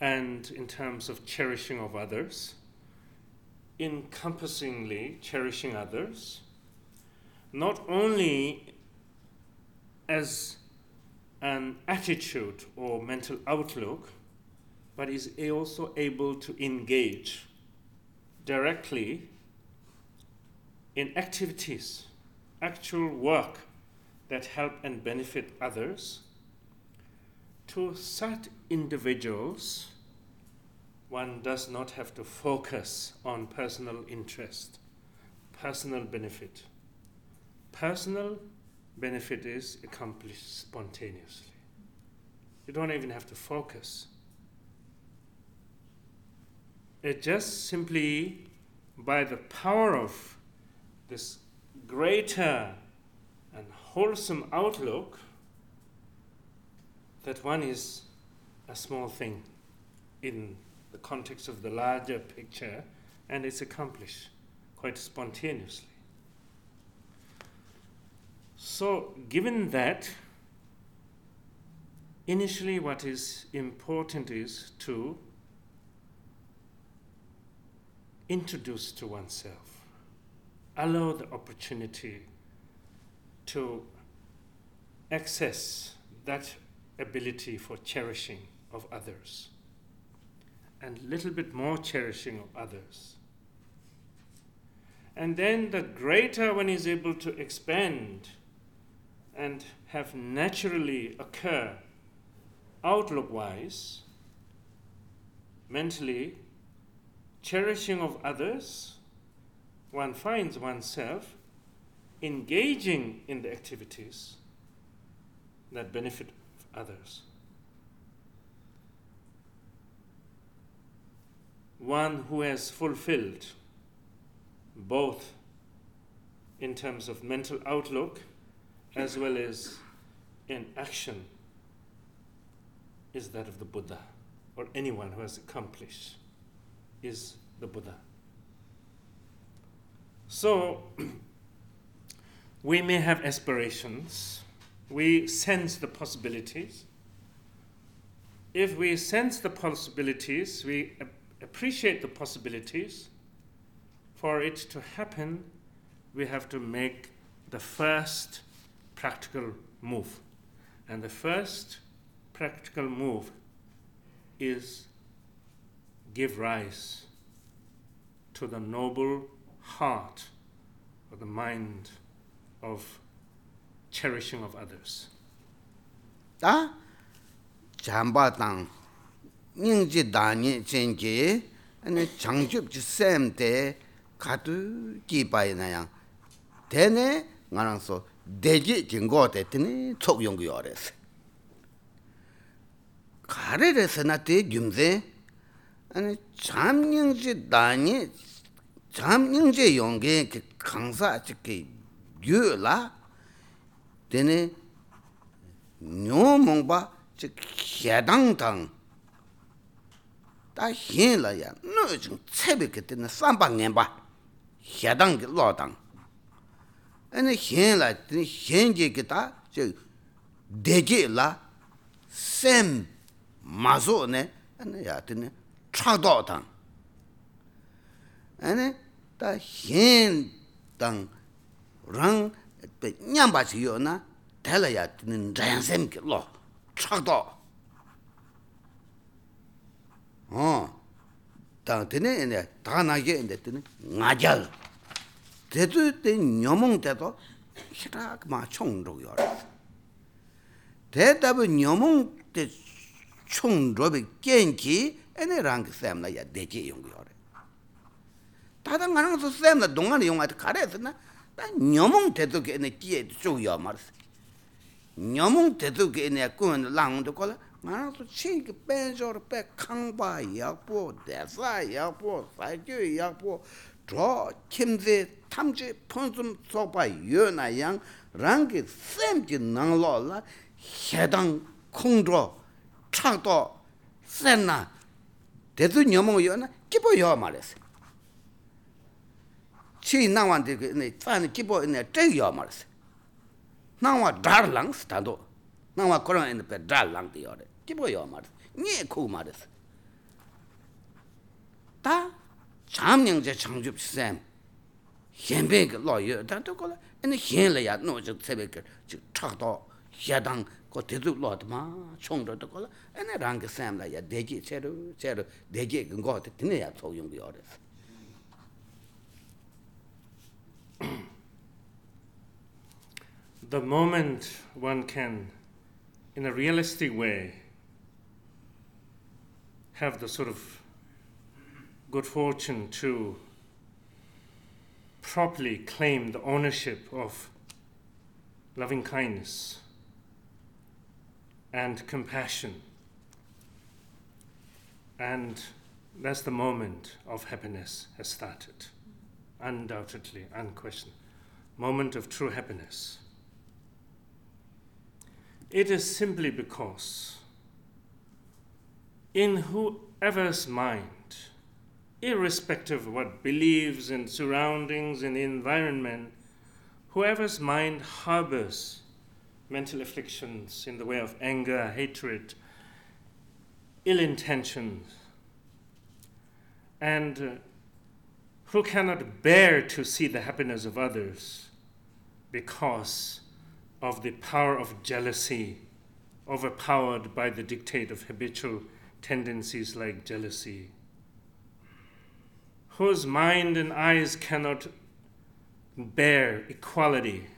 Speaker 4: and in terms of cherishing of others, encompassingly cherishing others, not only as an attitude or mental outlook, but is also able to engage directly in activities, actual work that help and benefit others. To such individuals, one does not have to focus on personal interest, personal benefit. Personal benefit is accomplished spontaneously. You don't even have to focus. It just simply by the power of this greater and wholesome outlook that one is a small thing in the context of the larger picture and it's accomplished quite spontaneously. So, given that, initially what is important is to introduce to oneself, allow the opportunity to access that ability for cherishing of others and a little bit more cherishing of others. And then the greater one is able to expand and have naturally occur outlook wise, mentally, cherishing of others, one finds oneself engaging in the activities that benefit others. One who has fulfilled both in terms of mental outlook as well as in action is that of the Buddha or anyone who has accomplished is the Buddha. So, we may have aspirations, we sense the possibilities. If we sense the possibilities, we ap- appreciate the possibilities. For it to happen, we have to make the first practical move. And the first practical move is give rise to the noble heart or the mind of cherishing of others.
Speaker 3: 다 잠바당 닝지 다니 젠게 아니 장줍지 쌤데 가두 기바이나야 대네 나랑서 대지 증거 됐더니 촉용기 어레스 가래래서 나때 김제 아니 잠닝지 다니 잠닝제 용게 그 강사 찍게 유라 teni nyo mungpa chi xedang tang. Ta xin la ya nu chung tsebi ki teni samba ngenpa xedang ki lo tang. Eni xin la teni xin ki ki ta chi degi la sem mazo ne eni ya teni chakdo tang. Eni ta xin tang rang nyamba chi yo na thala ya dhayang sem ki lo chak to tang tene ene dhaga na ye ene tene nga gyal tetu te nyomong te to shirak ma chong rog yo te tabi nyomong te chong robi gen ki ene rang sem la ya deje yong yo tata nga rang su sem la dongan yong ati kare na 용한테 가래서나 나 녀몽 대도게 내 뒤에 쪽이야 말았어 녀몽 대도게 내 꾸는 랑도 걸 나는 또 치기 뺀저로 빼 강바 약보 대사 약보 사교 약보 저 김제 탐지 폰좀 써봐 유나양 랑게 쌤지 낭로라 해당 콩도 차도 쌤나 대도 녀몽 요나 기뻐요 말했어 chi nangwa de ne fan ki bo ne te yo mar se nangwa dar lang sta do nangwa ko ran ne pe dar lang de yo de ki bo yo mar ni ku mar se ta cham nyang je chang jup sem. Hian be ge lo yo ta to ko la ne hian le ya no je se be ge ji chak do ya dang ko te zu lo de ma chong do ko la ne rang ge sem la ya de ji che ru che ru de ji ge ngo de ne ya so yung yo de
Speaker 4: the moment one can, in a realistic way, have the sort of good fortune to properly claim the ownership of loving kindness and compassion. And that's the moment of happiness has started, undoubtedly, unquestioned. Moment of true happiness. It is simply because in whoever's mind, irrespective of what beliefs and surroundings and environment, whoever's mind harbors mental afflictions in the way of anger, hatred, ill intentions, and who cannot bear to see the happiness of others because of the power of jealousy, overpowered by the dictate of habitual tendencies like jealousy, whose mind and eyes cannot bear equality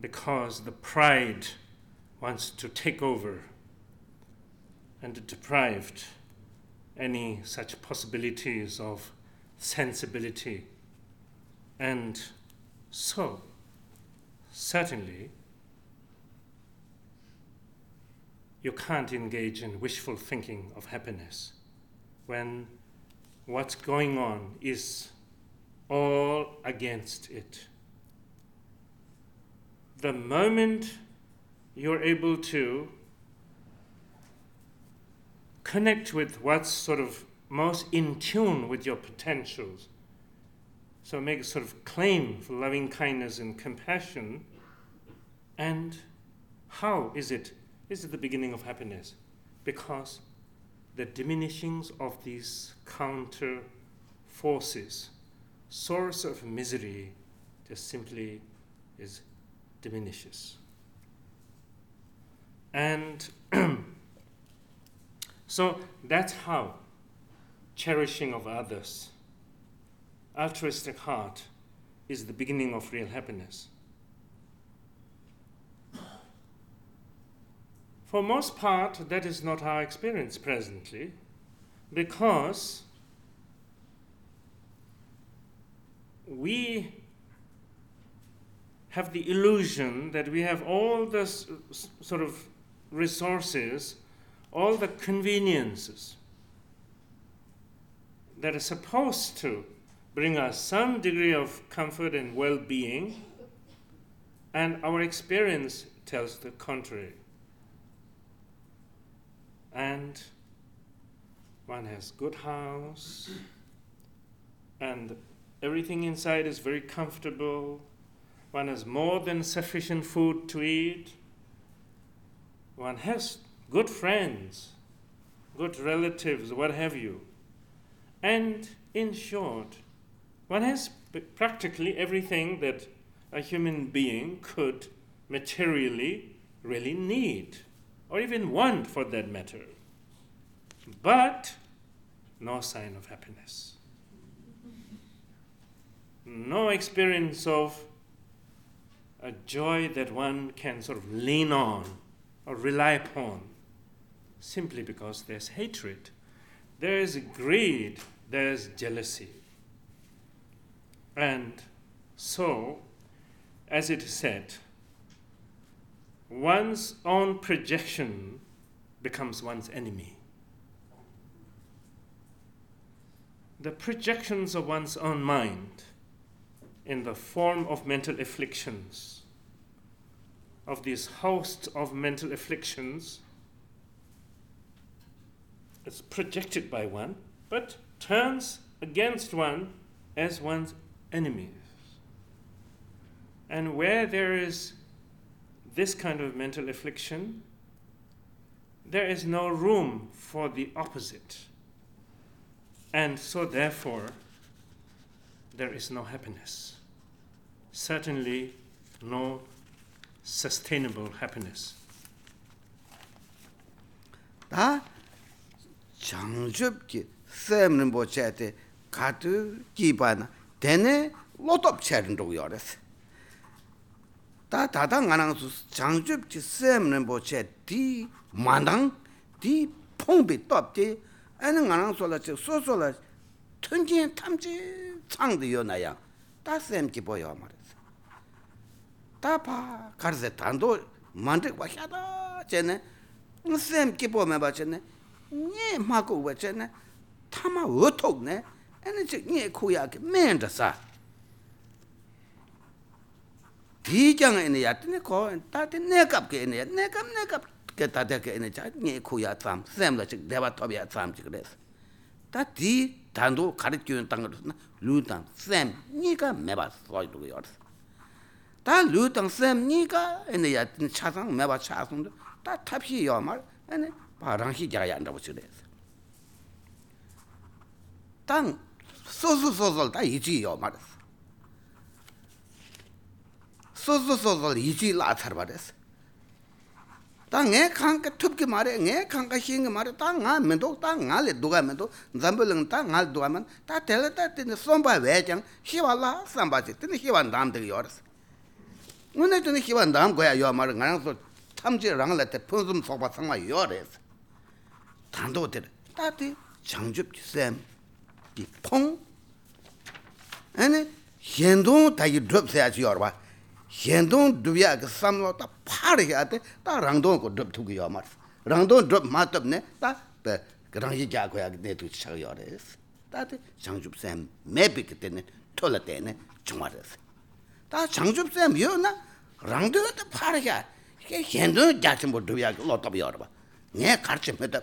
Speaker 4: because the pride wants to take over and deprived any such possibilities of sensibility. And so, certainly, you can't engage in wishful thinking of happiness when what's going on is all against it. The moment you're able to connect with what's sort of most in tune with your potentials, so make a sort of claim for loving kindness and compassion, and how is it is it the beginning of happiness? Because the diminishings of these counter forces, source of misery, just simply is diminishes. And so that's how cherishing of others, altruistic heart, is the beginning of real happiness. For most part, that is not our experience presently, because we have the illusion that we have all the sort of resources, all the conveniences that are supposed to bring us some degree of comfort and well being, and our experience tells the contrary. And one has good house, and everything inside is very comfortable. One has more than sufficient food to eat. One has good friends, good relatives, what have you. And in short, one has practically everything that a human being could materially really need, or even want for that matter. But no sign of happiness. No experience of a joy that one can sort of lean on or rely upon simply because there's hatred, there's greed, there's jealousy. And so, as it is said, one's own projection becomes one's enemy. The projections of one's own mind in the form of mental afflictions, of this host of mental afflictions, is projected by one, but turns against one as one's enemies. And where there is this kind of mental affliction, there is no room for the opposite. And so, therefore, there is no happiness. Certainly, no sustainable happiness.
Speaker 3: 다 장접기 sem rinpo che te katu kipa na. Tene lotop che rinpo yo res ta tata nga nang su changchub chi sem rinpo che di mandang di pongpi top ti ane nga nang so la che so so la tunjin tamji tsang di yo na yang ta sem kipo yo ma res ta pa karze tando mandrik wa xe da che ne sem kipo me ba che ne nye ma kuwa che ne 他妈额头呢？哎，那这你也可以啊，免着啥？提讲哎，你呀，那可他的那个给你，那个那个给他的给你，这你也可以啊，咱们咱们这对吧？特别咱们这个嘞，他提单独开的就当个那路当咱你个没把所有这个样子。tā lū tāng sēm nī kā ānā yā chāsāng mē bā chāsāng tā tāpshī yā mā ānā bā rāngshī jā yā ndā bā chū rē sā 땅 소소소소 다 이지 요말 소소소소 이지 라차르 바레스 땅에 칸가 툭게 말해 네 칸가 싱게 말해 땅아 면도 땅아래 누가 면도 잠벌은 땅알 누가면 다 텔레다 뜨는 솜바 외장 히발라 삼바지 뜨는 히반 담들 요르스 오늘 전에 희반 다음 거야 요 말은 가능서 탐지랑 할때 폰좀 소바 상마 요래서 단도들 따디 장줍 쌤 di pong. Ane hendung tagi drup saya chi yorwa. Hendung dubya ka samlo ta pari ya te ta rangdung ko drup tuki yo mar. Rangdung drup ma tup ne ta rangyi kya kwaya ne tu chak yo res ta te changjub sem mebi kite ne tola te ne chungwa res.
Speaker 4: Ta changjub sem yo na rangdung ta pari ya. Hendung kya chimbo dubya ka lo tup yorwa. Nye karchi me tup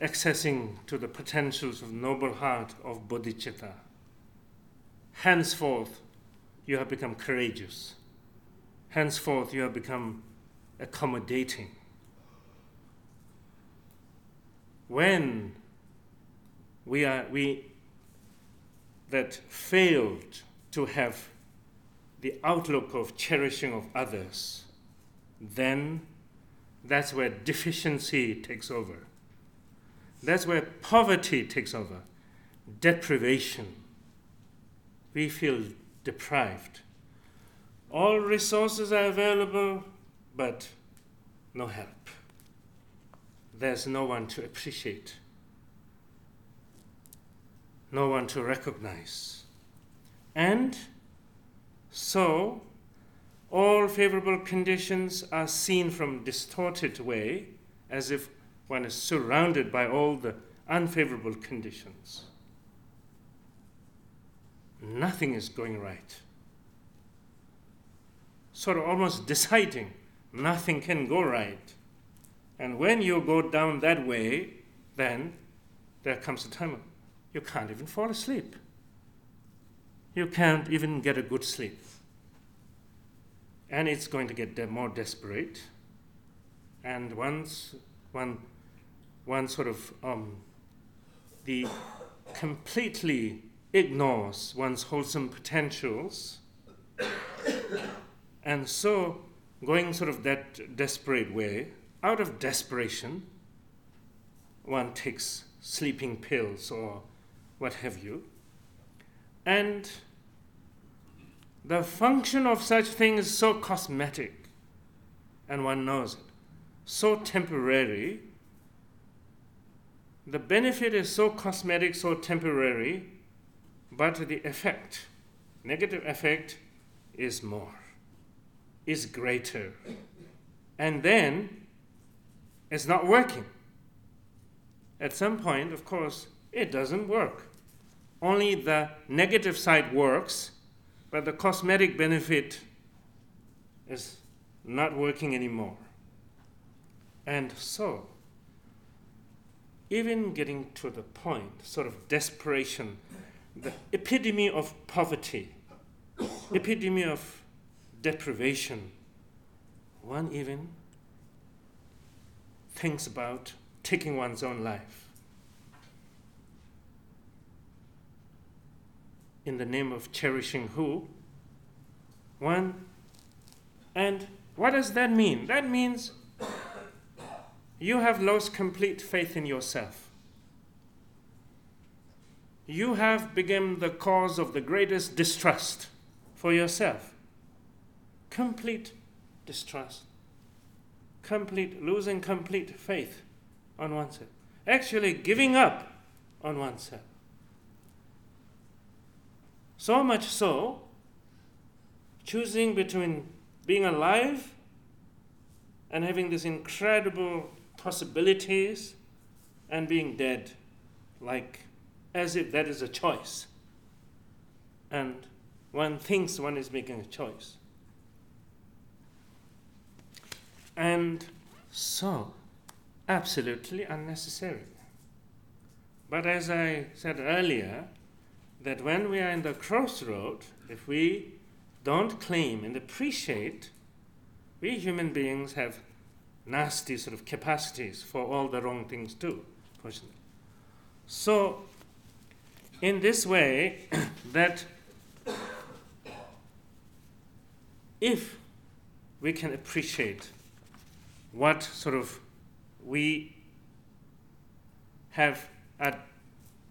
Speaker 4: accessing to the potentials of noble heart of bodhicitta. Henceforth, you have become courageous. Henceforth, you have become accommodating. When we are we that failed to have the outlook of cherishing of others, then that's where deficiency takes over. That's where poverty takes over, deprivation. We feel deprived. All resources are available, but no help. There's no one to appreciate, no one to recognize. And so, all favorable conditions are seen from distorted way as if one is surrounded by all the unfavorable conditions nothing is going right. Sort of almost deciding nothing can go right. And when you go down that way, then there comes a time you can't even fall asleep. You can't even get a good sleep. And it's going to get more desperate. And once one, one sort of um, the completely ignores one's wholesome potentials, and so going sort of that desperate way, out of desperation, one takes sleeping pills or what have you. And the function of such things is so cosmetic, and one knows it, so temporary. The benefit is so cosmetic, so temporary, but the effect, negative effect, is more, is greater. And then it's not working. At some point, of course, it doesn't work. Only the negative side works, but the cosmetic benefit is not working anymore. And so, even getting to the point, sort of desperation, the epidemic of poverty, epidemic of deprivation, one even thinks about taking one's own life. In the name of cherishing who? One. And what does that mean? That means you have lost complete faith in yourself. You have become the cause of the greatest distrust for yourself. Complete distrust. Complete, losing complete faith on oneself. Actually, giving up on oneself. So much so, choosing between being alive and having this incredible possibilities and being dead, like as if that is a choice. And one thinks one is making a choice. And so, absolutely unnecessary. But as I said earlier, that when we are in the crossroad, if we don't claim and appreciate, we human beings have nasty sort of capacities for all the wrong things too, fortunately. So, in this way, that if we can appreciate what sort of we have at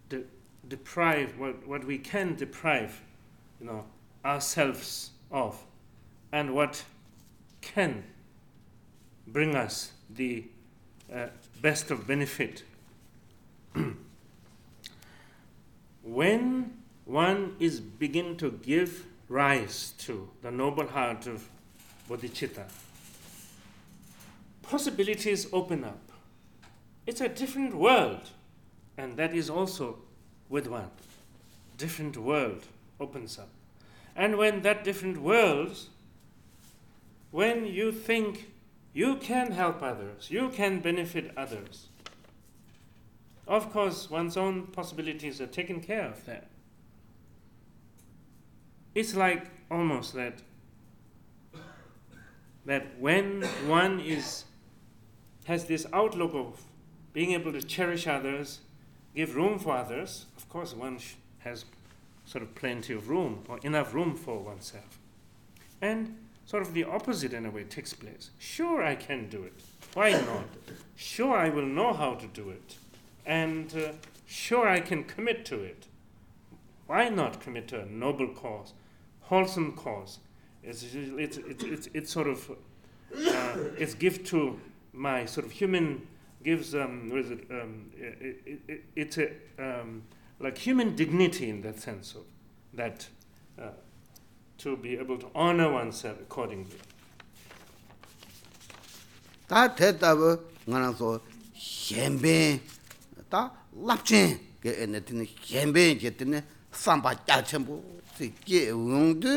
Speaker 4: de- deprive what, what we can deprive you know ourselves of and what can bring us the uh, best of benefit. When one is begin to give rise to the noble heart of bodhicitta possibilities open up. It's a different world and that is also with one. Different world opens up. And when that different world when you think you can help others. You can benefit others. Of course one's own possibilities are taken care of there. It's like almost that that when one is has this outlook of being able to cherish others, give room for others, of course, one has sort of plenty of room or enough room for oneself. And sort of the opposite, in a way, takes place. Sure, I can do it. Why not? Sure, I will know how to do it. And uh, sure, I can commit to it. Why not commit to a noble cause, wholesome cause? It's, it's, it's, it's, it's sort of, uh, it's give to my sort of human gives um, what is it? Um, it, it, it's a um, like human dignity in that sense of that uh, to be able to honor oneself accordingly.
Speaker 3: Tā tētāwa ngā rā sō xiānbēn, tā lāpchēn, kē ēnē tīne xiānbēn kē tīne sāmbā kyāchēmbō, sī kē wōngdō,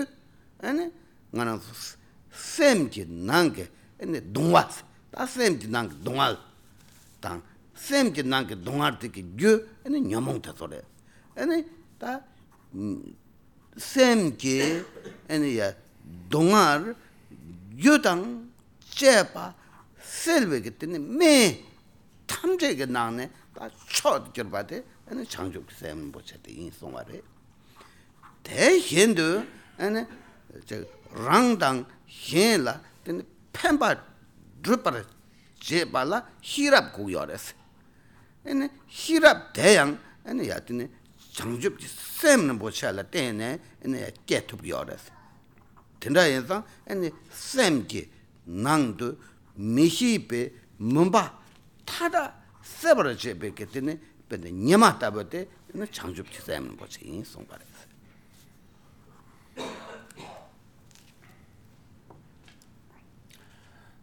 Speaker 3: ēnē ngā sō sēm kē nāng ēnē dōngwā sī, tā sēm kē nāng kē tā sēm kē nāng kē gyū, ēnē nyamōng ēnē tā sem ki ene ya dongar yudang chepa selwe ki tene me tamze ki nangne ta chod kirpa te ene changchuk sem boche te yin songwa re te hindu ene rangdang hin la tene penpa drupar chepa la hirab kukyo res ene hirab deyang ene ya tene 라 히랍 고요레스 아니 히랍 대양 아니 야드네 장줍지 쌤는 보차라 때네 아니 깨투 요레스 된다해서 아니 쌤기 낭도 미히베 문바 타다 세버르 제베게 되네 근데 녀마다버데 장줍지 쌤는 보차 인송 바래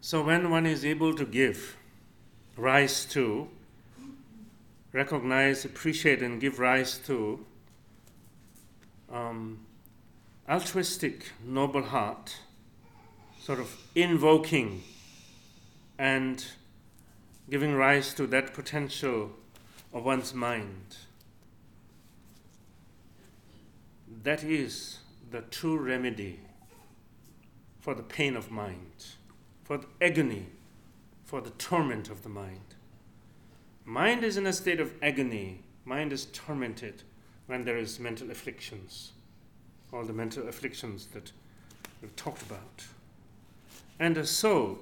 Speaker 4: So, when one is able to give rise to, recognize, appreciate, and give rise to um, altruistic, noble heart, sort of invoking and giving rise to that potential of one's mind, that is the true remedy for the pain of mind for the agony, for the torment of the mind. Mind is in a state of agony, mind is tormented when there is mental afflictions, all the mental afflictions that we've talked about. And uh, so,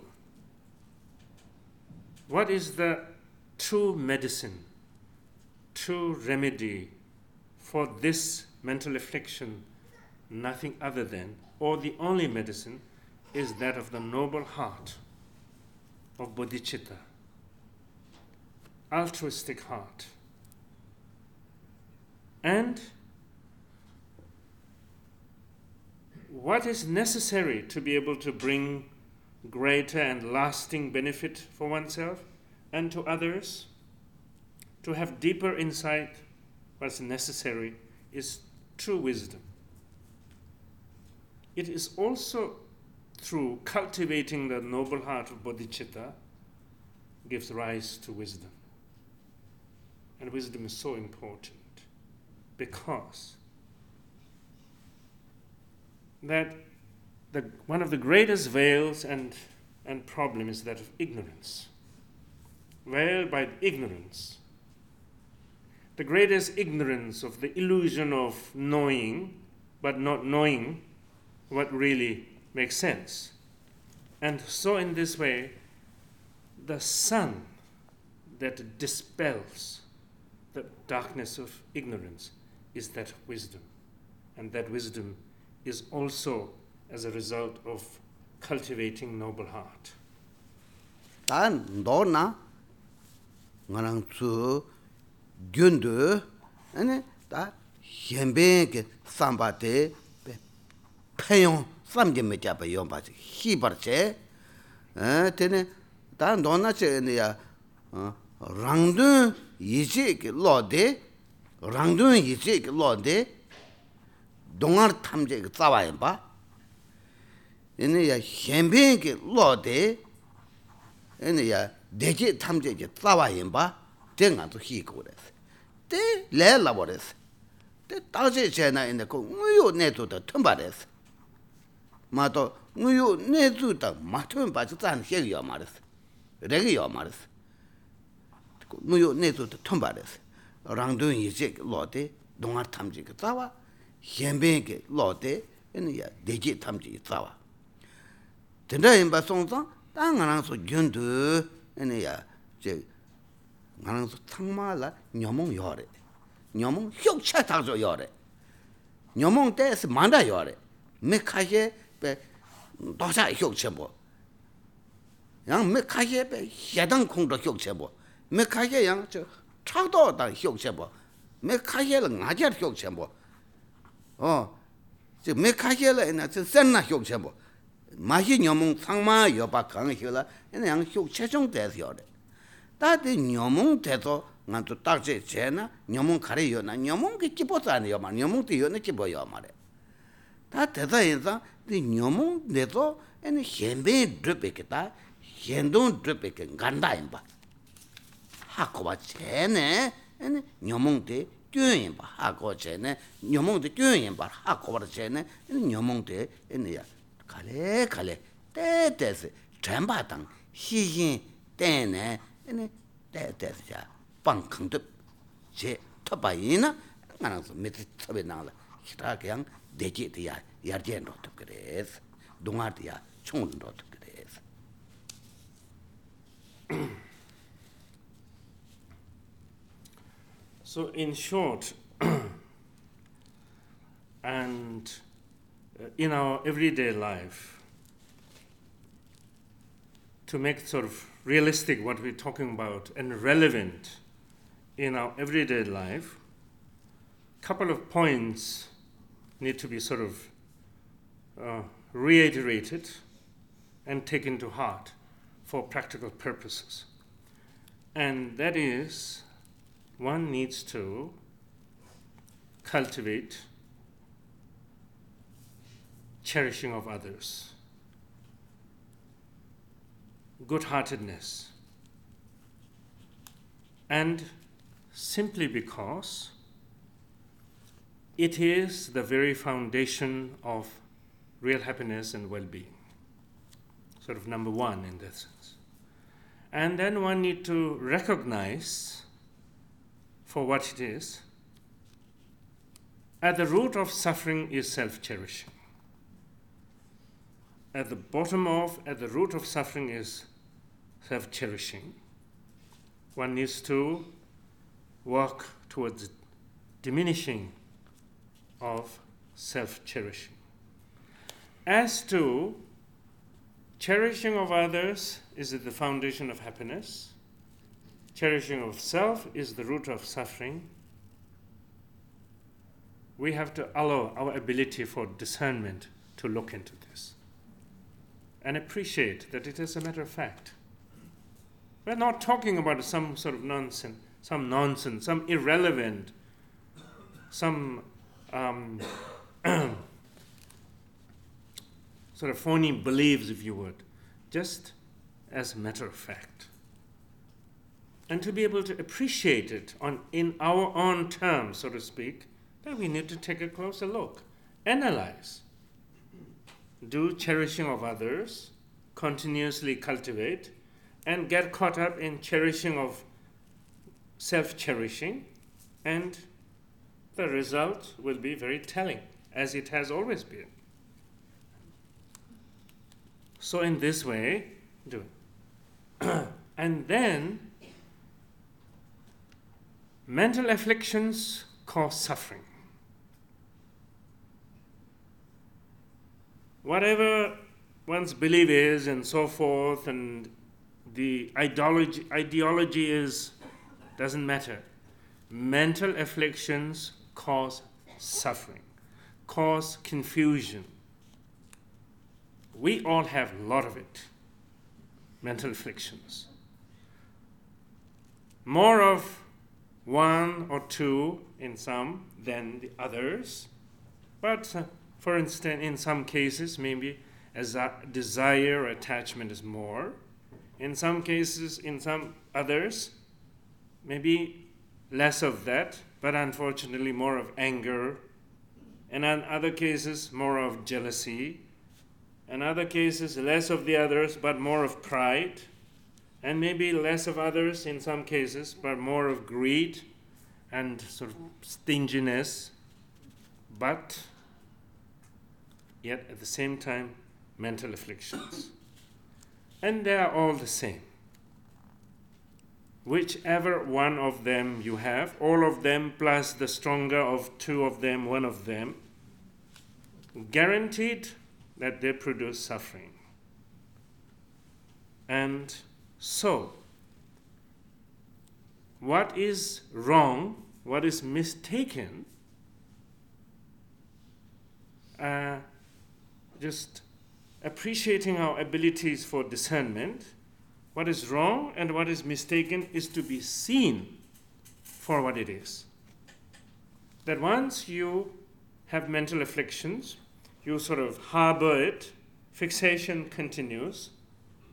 Speaker 4: what is the true medicine, true remedy for this mental affliction? Nothing other than, or the only medicine, is that of the noble heart of bodhicitta, altruistic heart. And what is necessary to be able to bring greater and lasting benefit for oneself and to others? To have deeper insight, what's necessary is true wisdom. It is also through cultivating the noble heart of bodhicitta, gives rise to wisdom. And wisdom is so important because that the, one of the greatest veils and, and problem is that of ignorance. Veiled by ignorance. The greatest ignorance of the illusion of knowing, but not knowing what really makes sense. And so, in this way, the sun that dispels the darkness of ignorance is that wisdom. And that wisdom is also as a result of cultivating noble heart.
Speaker 3: 단 너나 나랑 주 균도 아니 다 현뱅게 삼바데 페용 삼게 메자바 용바지 히버체 에 테네 다 노나체냐 어 랑드 이제 로데 랑드 yijik lode rangdun yijik lode dongar tamjik tsawayin ba ene ya henbinki lode ene ya deji tamjik tsawayin ba te nga tu hii kores te le labo res te taji che na ene ko nguyo nezu da tumba res. Ma to nguyo nezu da ma tumba chik zan hegi yo ma res regi yo ma res. nuyo nezo tumba resi rangdun yeche lote dungar tamji ki tsawa henben ki lote ya deji tamji ki tsawa tenda inba songzang ta nga rang so gyundu ya che nga rang so tsangma la nyamung yore nyamung hyok cha takzo yore nyamung tesi manda yore me kashe pe dosha hyok chebo yang me kashe pe hyadang kongdo hyok chebo 没看见样就查到当学些不，没看见了俺家学些不，哦，就没看见了那这真那学些不，马些鸟们苍马要把看些了，那样学些种才是要的，但是鸟们才做。nga tu tak che che na nyamung kare yo na nyamung ki kipo tsani yo ma nyamung ti yo na kipo yo ma re ta teta yin zang ti nyamung de zo ene henben drupe ki ta hendon drupe ki ganda yin pa 하고와 제네. 아니 녀몽데 뛰어인 봐 하고 제네. 녀몽데 뛰어인 봐 하고와 제네. 녀몽데 에네야 갈래 갈래. 때때스 전바당 희신 때네. 아니 때때스야 빵강도 제 터바이나? 나나서 미트 터베 나라. 기타 그냥 대지 돼야 야르젠 로트 그래스 동아디야 총은 로트 그래스
Speaker 4: So, in short, and uh, in our everyday life, to make sort of realistic what we're talking about and relevant in our everyday life, a couple of points need to be sort of uh, reiterated and taken to heart for practical purposes. And that is one needs to cultivate cherishing of others, good heartedness, and simply because it is the very foundation of real happiness and well being. Sort of number one in that sense. And then one need to recognize for what it is. At the root of suffering is self cherishing. At the bottom of, at the root of suffering is self cherishing. One needs to work towards diminishing of self cherishing. As to cherishing of others is it the foundation of happiness, cherishing of self is the root of suffering. We have to allow our ability for discernment to look into this and appreciate that it is a matter of fact. We're not talking about some sort of nonsense, some nonsense, some irrelevant, some um, sort of phony beliefs, if you would, just as a matter of fact. And to be able to appreciate it on, in our own terms, so to speak, then we need to take a closer look, analyze, do cherishing of others, continuously cultivate, and get caught up in cherishing of self cherishing, and the result will be very telling, as it has always been. So, in this way, do it. and then, mental afflictions cause suffering. Whatever one's belief is, and so forth, and the ideology, ideology is, doesn't matter. Mental afflictions cause suffering, cause confusion. We all have a lot of it, mental afflictions. More of one or two in some than the others, but uh, for instance, in some cases, maybe as a desire or attachment is more. In some cases, in some others, maybe less of that, but unfortunately more of anger. And in other cases, more of jealousy. In other cases, less of the others, but more of pride. And maybe less of others in some cases, but more of greed and sort of stinginess. But yet at the same time, mental afflictions. And they are all the same. Whichever one of them you have, all of them plus the stronger of two of them, one of them, guaranteed that they produce suffering. And so, what is wrong, what is mistaken, uh, just appreciating our abilities for discernment, what is wrong and what is mistaken is to be seen for what it is. That once you have mental afflictions, you sort of harbor it, fixation continues,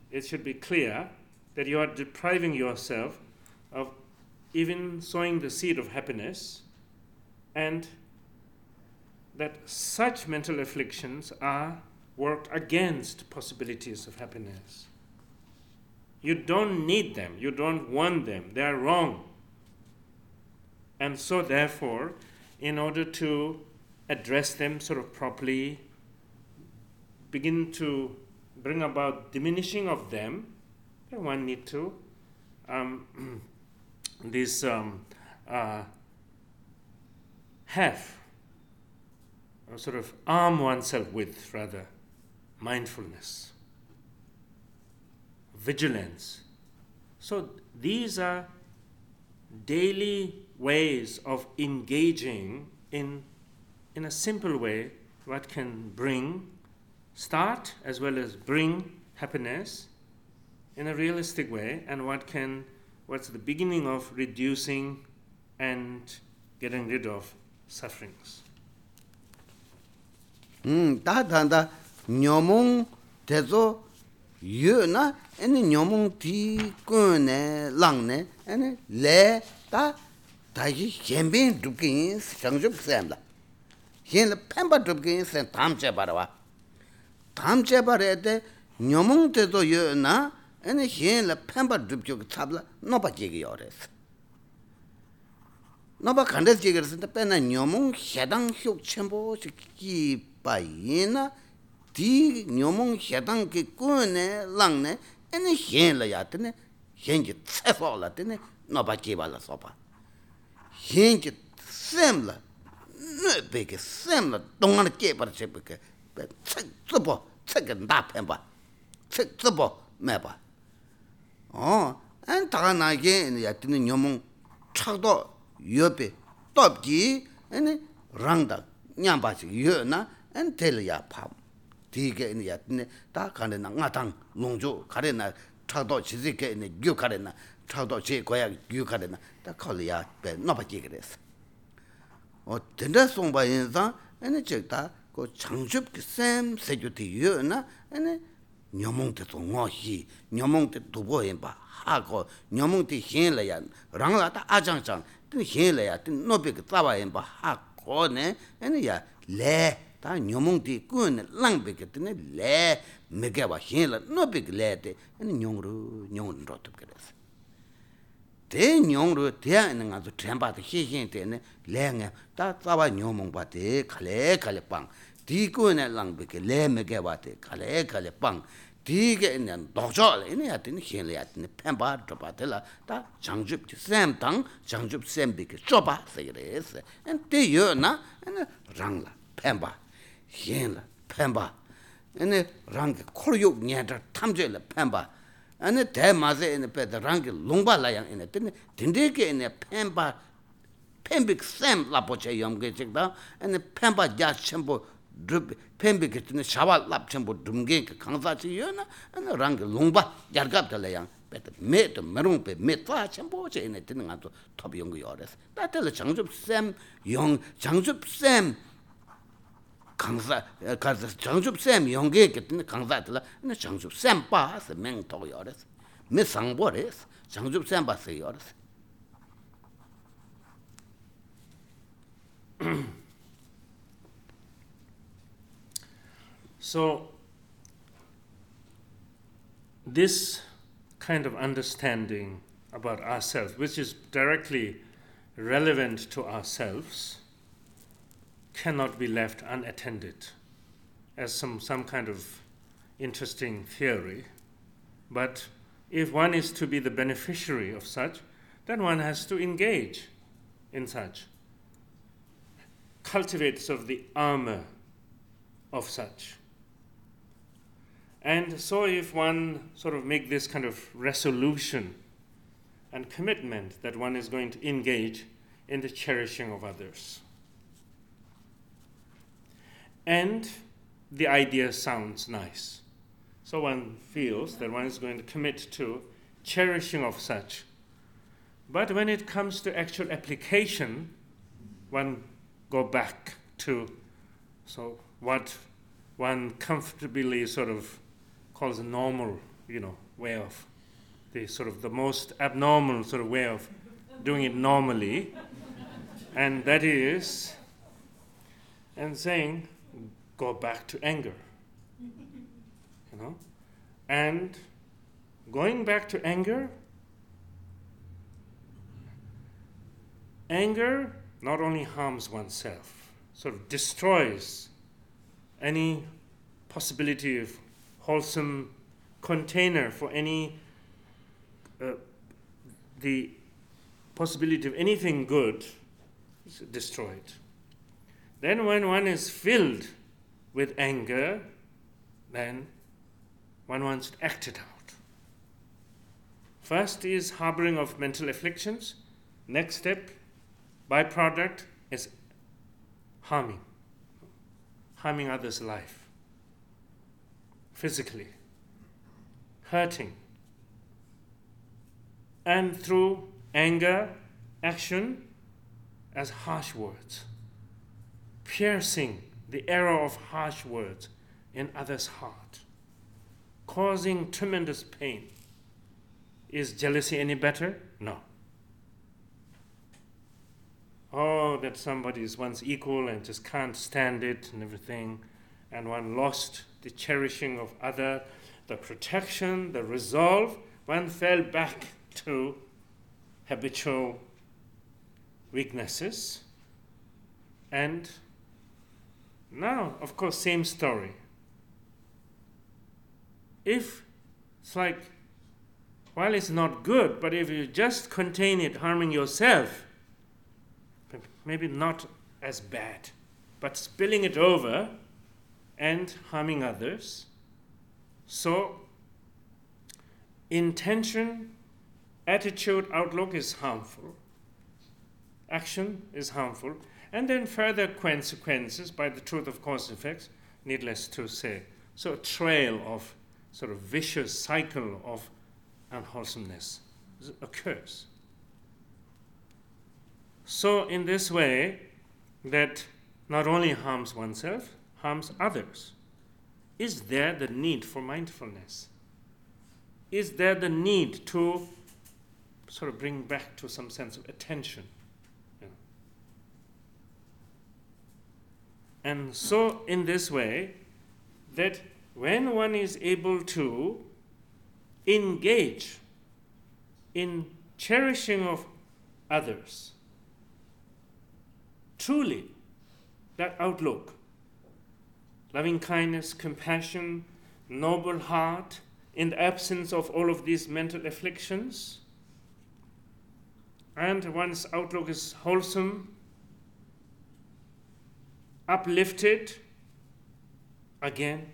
Speaker 4: it should be clear that you are depriving yourself of even sowing the seed of happiness and that such mental afflictions are worked against possibilities of happiness. You don't need them, you don't want them, they are wrong. And so, therefore, in order to address them sort of properly, begin to bring about diminishing of them, one need to um, this um, uh, have or sort of arm oneself with rather mindfulness vigilance. So these are daily ways of engaging in in a simple way what can bring start as well as bring happiness in a realistic way and what can what's the beginning of reducing and getting rid of sufferings.
Speaker 3: Mm da da da nyomong dezo yu na ene nyomong ti ko ne lang ne ene le ta da ji hembin dukin sang jup sem la. Yen le pemba dukin sem tam che barwa tam che bare de nyomong dezo yu na ane xin la penpa dhubkyo ki tsabla nopa jegi yores. Nopa kandas jegi yores, da pena nyomung xedang xyok chenpo shi ki pa yina, di nyomung xedang ki kun ne, lang ne, ane xin la ya tene, xin ki tseso la tene, nopa jeba la sopa. Xin ki sem la, nube ki sem la, dongan jeba la shepa ki, tsek tsubo, tsek nda penpa, tsek tsubo mepa. 네 헨지 쳬솔라 드네 노바 기발라 소바 헨지 셈라 너베게 셈라 동안 깨버 쳬베게 쳬츠보 쳬게 나펜바 쳬츠보 매바 어 안타나게 야드네 녀몽 차도 옆에 톱지 아니 랑다 냠바지 여나 안 텔이야 파 디게 이야 다 가는 나당 농조 가래나 차도 지지게 이 뉴 가래나 차도 제 고야 뉴 가래나 다 콜이야 배 너바지 그랬어 어 된다 송바 인자 아니 저다 그 장줍 쌤 세주티 여나 아니 nyamung te to ngo hi, nyamung te dubo yinpa ha ko, nyamung te hien le ya, rang la ta achang chang, ten hien la ya, ten nopi ka tsawa yinpa ha ko ne, ene ya le, ta nyamung te kuyo ne lang pe ka tene le, me ke wa hien la, nopi ke le te, ene nyong ru, nyong ru tup ka resi. Te nyong ru, te ya ene nga zu tenpa te hien hien te ene le nga, ta tawa nyamung pa te kale kale pang, ti kuyo ne lang pe ke le me ke wa te kale kale pang, 디게 있는 도저 이네 하더니 힌레 하더니 펜바 드바들라 다 장줍 샘당 장줍 샘비게 쪼바 세레스 엔테 요나 엔 랑라 펜바 yin la penpa ane rangi kor yuk nyandar tamze la penpa ane thay maze ane pe da rangi lungpa la yang ane tene dindeke ane penpa penpik sem la poche yomge chikda ane penpa ya chenpo drupi pembe kitini shawa lapchen po dhumgen ki kangsa chi yo na rangi longba yargab tala yang peta me to merung pe me twa chen po che ina tini nga to top yungu yo res. Ta tala changjub sem yong changjub sem kangsa eh, kangsa changjub sem yongge kitini kangsa tala ina changjub sem pa se meng to yo res. Me sangpo res changjub sem pa se yo res.
Speaker 4: so this kind of understanding about ourselves which is directly relevant to ourselves cannot be left unattended as some, some kind of interesting theory. But if one is to be the beneficiary of such, then one has to engage in such, cultivate sort of the armor of such. And so, if one sort of make this kind of resolution and commitment that one is going to engage in the cherishing of others and the idea sounds nice. So one feels that one is going to commit to cherishing of such. But when it comes to actual application, one go back to so what one comfortably sort of calls a normal, you know, way of the sort of the most abnormal sort of way of doing it normally, and that is, and saying, go back to anger, you know, and going back to anger. Anger not only harms oneself, sort of destroys any possibility of wholesome container for any uh, the possibility of anything good is destroyed. Then, when one is filled with anger, then one wants to act it out. First is harboring of mental afflictions. Next step, byproduct is harming, harming others' life, physically, hurting. And through anger, action, as harsh words, piercing the arrow of harsh words in others' heart, causing tremendous pain. Is jealousy any better? No oh, that somebody is one's equal and just can't stand it and everything, and one lost the cherishing of other, the protection, the resolve, one fell back to habitual weaknesses. And now, of course, same story. If it's like, well, it's not good, but if you just contain it harming yourself, maybe not as bad, but spilling it over and harming others. So, intention, attitude, outlook is harmful, action is harmful, and then further consequences by the truth of cause effects, needless to say. So, a trail of sort of vicious cycle of unwholesomeness occurs. So, in this way, that not only harms oneself, harms others. Is there the need for mindfulness? Is there the need to sort of bring back to some sense of attention? And so, in this way, that when one is able to engage in cherishing of others, truly that outlook loving kindness, compassion, noble heart, in the absence of all of these mental afflictions. And one's outlook is wholesome, uplifted. Again,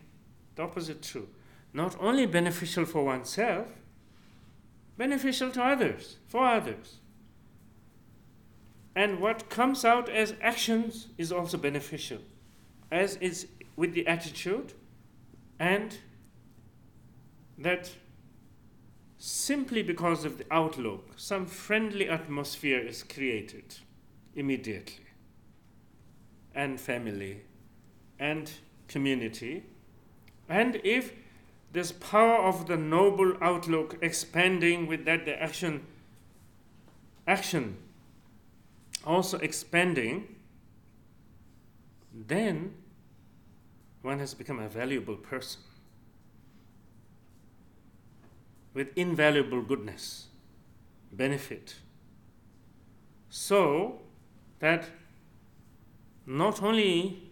Speaker 4: the opposite true. Not only beneficial for oneself, beneficial to others, for others. And what comes out as actions is also beneficial, as is with the attitude, and that simply because of the outlook, some friendly atmosphere is created immediately, and family, and community. And if this power of the noble outlook expanding with that the action action also expanding, then one has become a valuable person with invaluable goodness, benefit. So that not only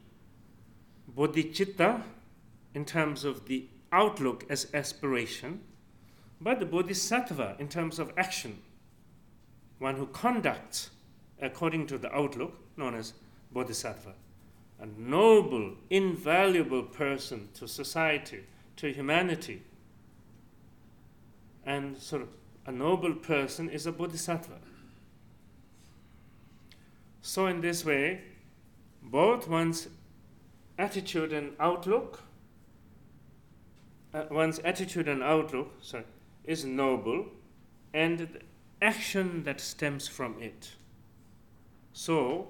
Speaker 4: bodhicitta in terms of the outlook as aspiration, but the bodhisattva in terms of action, one who conducts according to the outlook known as bodhisattva. A noble, invaluable person to society, to humanity. And sort of a noble person is a bodhisattva. So, in this way, both one's attitude and outlook, uh, one's attitude and outlook sorry, is noble, and the action that stems from it. So,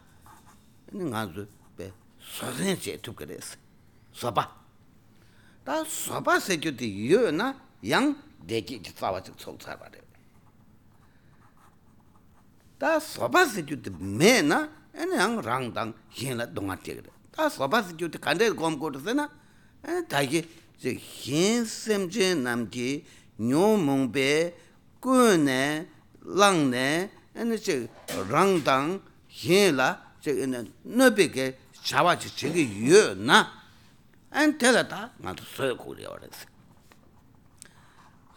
Speaker 3: 아니 가서 배 소생제 두 그랬어 소바 다 소바 세교디 유나 양 deki ki tsawa chik tsok tsarwa re. Ta soba si kyu ti me na, ene yang rang tang hin la donga tig re. Ta soba si kyu ti kande gom koto se na, ene taki chik hin sem che nam ki nyo mung pe, ku ne, lang ne, ene chik rang tang hin la, chik ene no nōpi kē shāwā chī chīgī yō nā ān tēlā tā ngā tu sō kūrī wā rēsī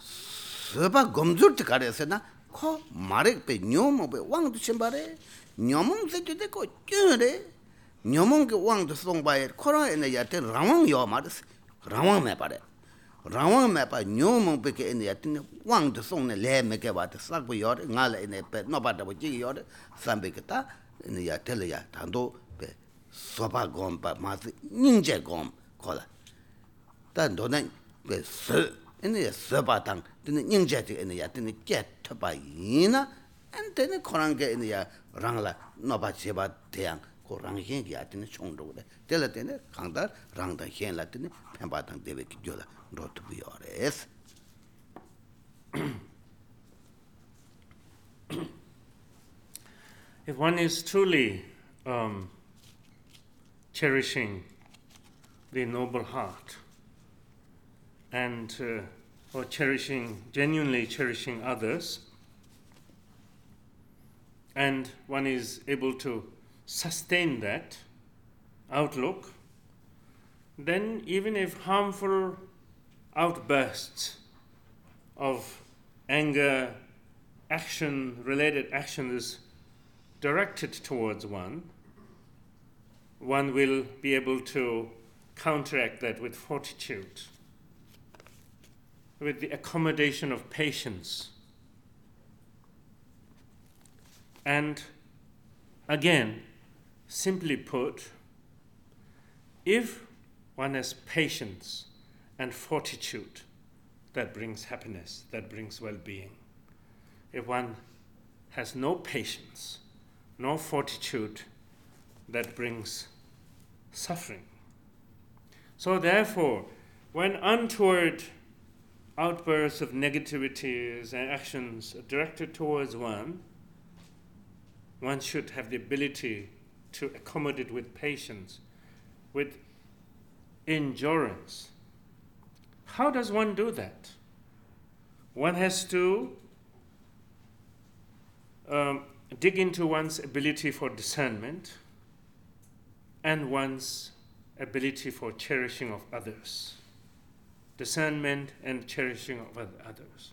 Speaker 3: sō pā gomzur tī kā rēsī na kō mā rēk pē nyōmō pē wāng tu shimbā rē nyōmōng sē tu tē kō kyun rē nyōmōng kē wāng tu sōng bā yē kō rā yē nā yā tē rāwāng yō mā rēsī rāwāng mē pā rē rāwāng mē pā nyōmōng pē kē yā tē wāng tu sōng nē lē mē kē wā tē sāk pē yō rē ngā lē nē pē nō pā tā pō chī yō rē sāmbē kē tā ya tela ya tando pe sopa gom pa maasi nyingze gom kola. Ta ndona pe su ene ya sopa tang tene nyingze ti ene ya tene kya tapa yina ene tene korange ene ya rangla nopa cheba teyang ko rang hen ki ya tene chongdo kore tela tene kangda rangda hen la tene penpa tang dewe ki gyo la rotubu yo res.
Speaker 4: If one is truly um, cherishing the noble heart and uh, or cherishing, genuinely cherishing others, and one is able to sustain that outlook, then even if harmful outbursts of anger, action, related action is directed towards one, one will be able to counteract that with fortitude, with the accommodation of patience. And again, simply put, if one has patience and fortitude, that brings happiness, that brings well being. If one has no patience, no fortitude, that brings suffering. So, therefore, when untoward outbursts of negativities and actions are directed towards one, one should have the ability to accommodate with patience, with endurance. How does one do that? One has to um, dig into one's ability for discernment and one's ability for cherishing of others. Discernment and cherishing of others.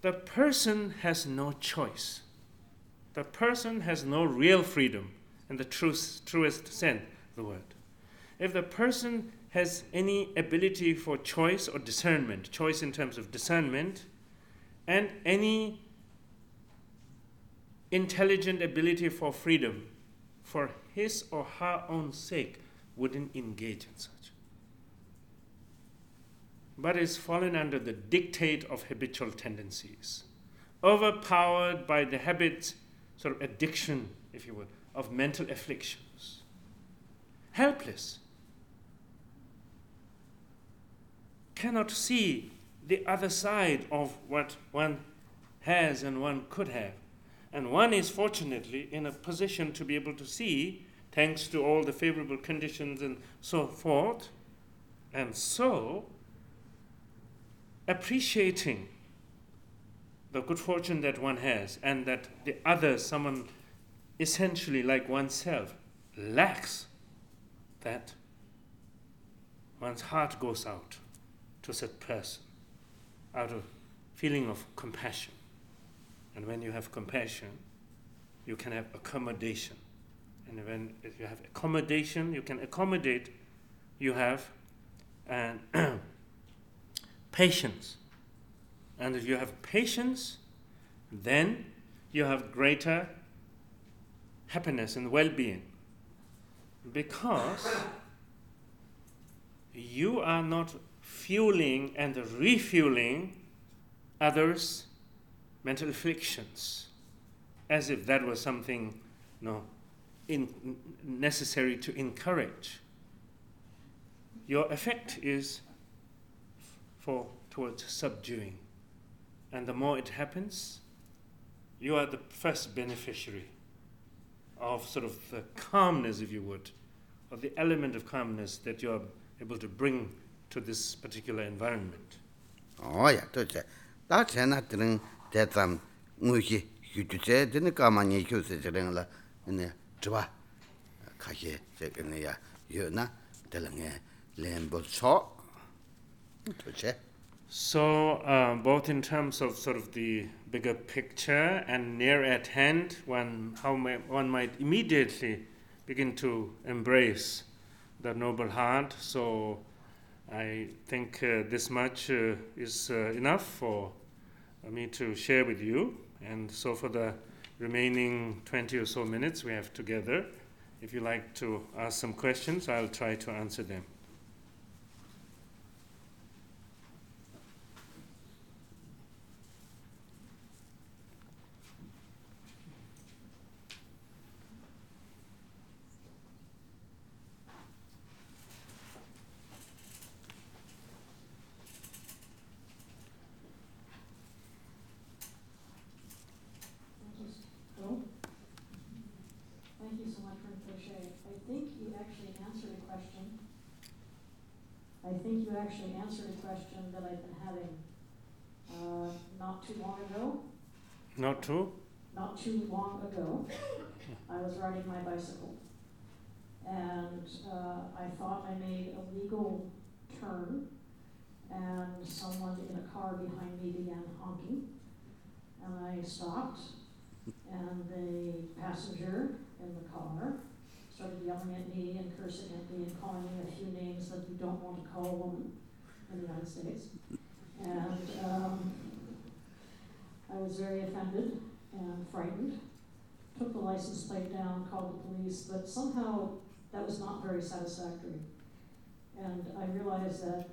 Speaker 4: The person has no choice. The person has no real freedom in the truest, truest sense of the word. If the person has any ability for choice or discernment, choice in terms of discernment, and any intelligent ability for freedom for his or her own sake wouldn't engage in such. But is fallen under the dictate of habitual tendencies, overpowered by the habit, sort of addiction, if you will, of mental afflictions, helpless, cannot see the other side of what one has and one could have and one is fortunately in a position to be able to see, thanks to all the favorable conditions and so forth. And so, appreciating the good fortune that one has and that the other, someone essentially like oneself, lacks that, one's heart goes out to such person out of feeling of compassion. And when you have compassion, you can have accommodation. And when if you have accommodation, you can accommodate, you have uh, and patience. And if you have patience, then you have greater happiness and well being. Because you are not fueling and refueling others' mental afflictions as if that was something no, in, necessary to encourage. Your effect is for towards subduing. And the more it happens, you are the first beneficiary of sort of the calmness, if you would, of the element of calmness that you are able to bring to this particular environment.
Speaker 3: Oh yeah, to dē tsam ngū xī xū chū chē tēne kāma ngī xū sē chē rēng lā nē chibā kā xē chē kē nē yā yō na dē lā ngē lēn bō chō chō chē
Speaker 4: So, uh, both in terms of sort of the bigger picture and near at hand, one, how may, one might immediately begin to embrace the noble heart. So, I think uh, this much uh, is uh, enough for me to share with you. And so, for the remaining 20 or so minutes we have together, if you like to ask some questions, I'll try to answer them.
Speaker 5: Thank you. s- Hello? Thank you so much, Rinpoche. I think you actually answered a question. I think you actually answered a question that I've been having, uh, not too long ago.
Speaker 4: Not?
Speaker 5: Not too long ago, I was riding my bicycle. And, uh, I thought I made a legal turn, and someone in a car behind me began honking. And I stopped, and the passenger in the car started yelling at me and cursing at me and calling me a few names that you don't want to call a woman in the United States. And um, I was very offended and frightened. Took the license plate down, called the police, but somehow that was not very satisfactory. And I realized that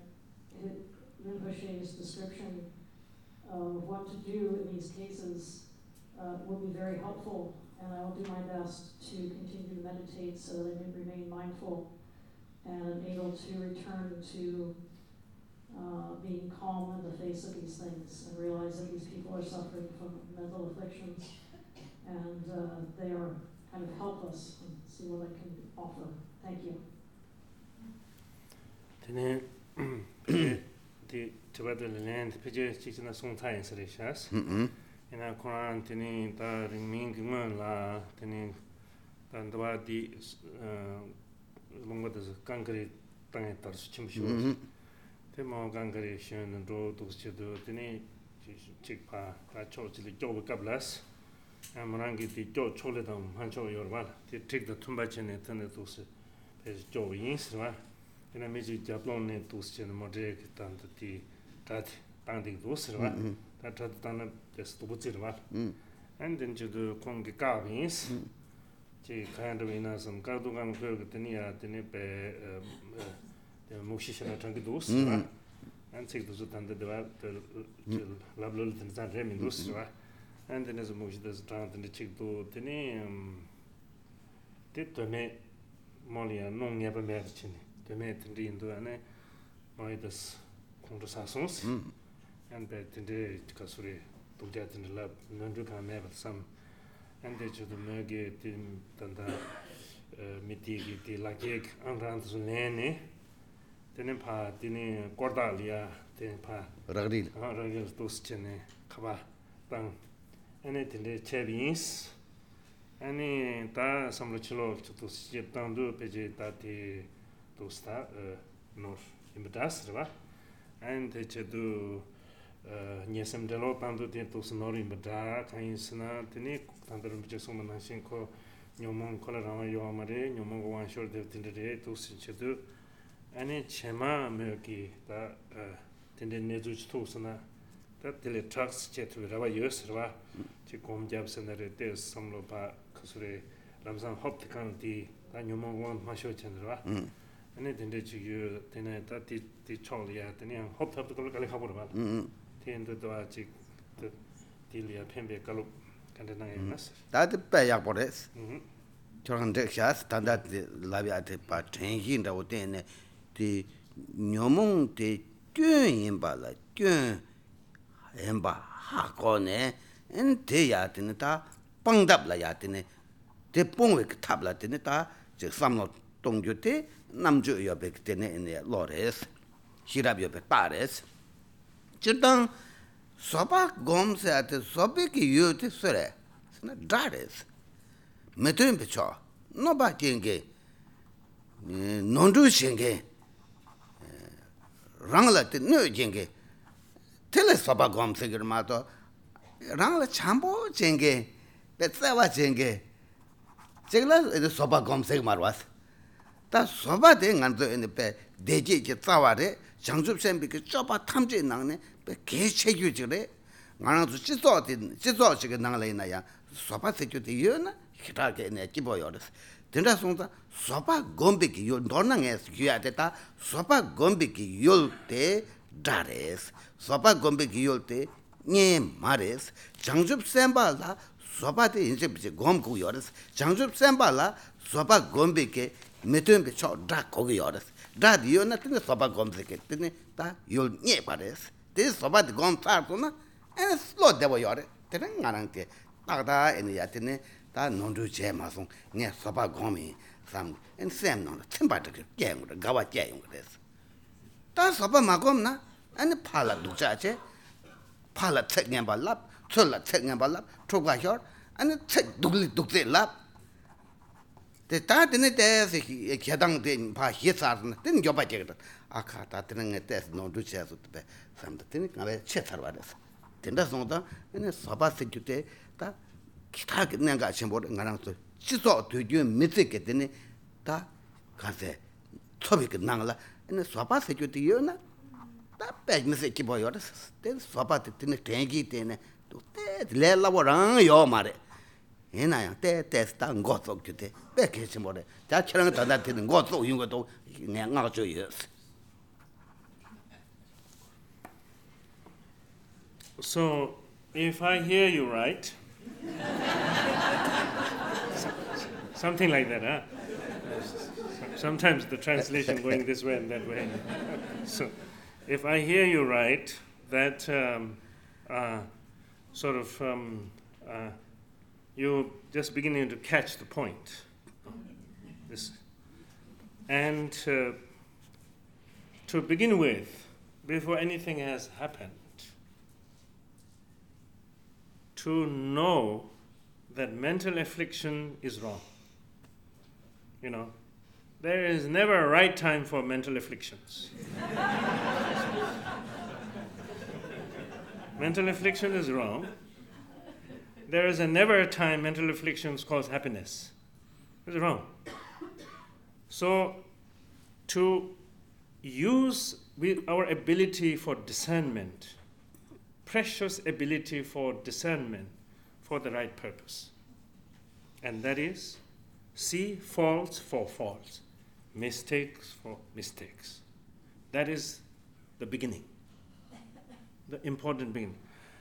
Speaker 5: Rinpoche's description of what to do in these cases uh, will be very helpful, and I will do my best to continue to meditate so that I remain mindful and able to return to uh, being calm in the face of these things and realize that these people are suffering from mental afflictions and uh, they are kind of helpless and see what I can offer. Thank you.
Speaker 4: Tene di tibadil len pije chichina sung thayin sari
Speaker 3: shas. Mm-hmm.
Speaker 4: Ina Quran tene ta ringming gima la tene tandwa di uh, lungwa dasa kankari tangi tarsu chimshu. Mm-hmm. Te
Speaker 3: mao
Speaker 4: gan kari shen nan dro duks che do, tene chik pa ka cho chili kyo bu kab las, marangi ti kyo cho le dang man cho yor wala, te trik da tumba che ne tene duks pe kyo yin sirwa, tene me chik jablon ne duks che ne mo dre ki tan da ti tati tang dik
Speaker 3: duks
Speaker 4: sirwa, mm-hmm. ta tati tang na pes dubu tsir wala.
Speaker 3: Mm.
Speaker 4: An ten che do kong ki kaab yin si, mm. che kaya rawi na sam, kaadu gan kyo ki tene ya tene pe mukshi shana changi dus, mm-hmm. an tsik dusu tanda dwa mm-hmm. lablol tanda zan remi dus, an tani zi mukshi dusu changi tanda chik du, tani um, ti tuame moli ya nong nyeba meyar chini, tuame tanda indu ane mayi dus kongru sasons,
Speaker 3: mm-hmm.
Speaker 4: an pe tanda kasuri dukja tanda lab, nandru ka meyaba sam, an te chudu meyage tanda miti ki ti lakye an rantzu lene, tene pa tene korda liya tene pa.
Speaker 3: Ragri
Speaker 4: ha ragri dos chene khaba tang. Ane tene chebins ane ta samlo chilo chuto sije tang du peje ta te dos ta e, nor imbadas rwa ane te che du e, nyesam delo pang du tene dos nor imbada kanyi sina tene tandarum peje soma nanshin ko nyomong kola rama yuwa mare nyomong wang shor dev tene re dos che du. ane chema me ki da tinde ne zu to sna da tele trucks che tu ra ba yos ra chi kom jab sna re te som lo pa kusure ramsan hop de kan di da nyomon go wan ma sho chen ra ane tinde chi yu tene da ti ti chol ya tene hop tap to ka le khabor ba tiendu dwa chik dilya pembe kalup kanda nangay nas.
Speaker 3: 다들 빼야 버렸어.
Speaker 4: Mhm.
Speaker 3: 저런 덱샤스 단다드 라비아테 바 텐힌다 오테네 디 녀몽데 뒨인 발라 뒨 엠바 하고네 엔데야드네 다 빵답라 야드네 데 뽕웨 탑라 드네 다저 삼노 동교테 남주 옆에 그때네 네 로레스 시랍 옆에 빠레스 저당 소바 곰세한테 소베기 요테 소레 스나 다레스 메트린 비쳐 노바 겐게 논두 셴게 랑라 테 녀 di nyomung di gyun yinpa la gyun yinpa hako ne en di ya dine ta pangdab la ya dine di pongwe ki tab la dine ta jik samlo tongyo di namju yo bek dine ene lo res shirab yo bek pa res chidang soba gom se ate sobe ki yu di sure sina dra res metun picho noba jenge nondu shenge rāngla tī nū jengi, tīla sāpa gōm sikir mā tō, rāngla chāmbō jengi, bē tsāwa jengi, chikla sāpa gōm sikir mā rwās. Tā sāpa tī ngā tō yini bē dējī ki tsāwa rē, chāngchūp sēmbi ki chōpa tamchī nāng nē, bē kē chē yu chik rē, ngā rāng tō chī sō tī, chī sō chik nāng lē yinā yā, sopa sekyo te yo na hitaa ke ne kibo yo res. Tenda songza sopa gombi ki yo, dorna nga es kiyo ate ta sopa gombi ki yo te da res, sopa gombi ki yo te nye ma res, changjub senpa la sopa te inche piche gom ku yo res, changjub senpa la sopa gombi ke mitun pe cho da kogi yo res. Da di yo na tene sopa gombi ke tene ta yo nye pa res. Tene sopa di gom sarto na, eh, ene slo dewa yo res. Tene nga rang te 딱다 에네 야테네 다 논두 제마송 네 소바 곰이 삼 엔셈노 템바데 게임으로 가와 게임 그래서 다 소바 마곰나 아니 팔라 두자체 팔라 책년 발랍 철라 책년 발랍 초가혀 아니 책 독리 독제 랍 te ta tene te se khedang de pa hi sar na ten yo ba je ga a kha ta tene nge te no du che su te sam ta tene ka be che sar ba des ten da song da ne sa ba se ju te ta ki ta ge ne ga chen bo nga rang su chi so tu ju mi se ke tene ta ka se so bi ge nang la ne sa ba se ju te yo na ta pe mi se ki bo yo des te sa ba te tene ten gi tene tu te le la bo rang yo ma re 얘나야 때 때스다 고속 주대 뺏기지 뭐래 자 처럼 더다 되는 고속 이런 것도 내가 줘요
Speaker 4: So, if I hear you right, something like that, huh? Sometimes the translation going this way and that way. so, if I hear you right, that um, uh, sort of um, uh, you're just beginning to catch the point. This, and uh, to begin with, before anything has happened, to know that mental affliction is wrong. You know, there is never a right time for mental afflictions. mental affliction is wrong. There is a never a time mental afflictions cause happiness. It's wrong. So, to use with our ability for discernment, precious ability for discernment for the right purpose. And that is see faults for faults, mistakes for mistakes. That is the beginning, the important beginning.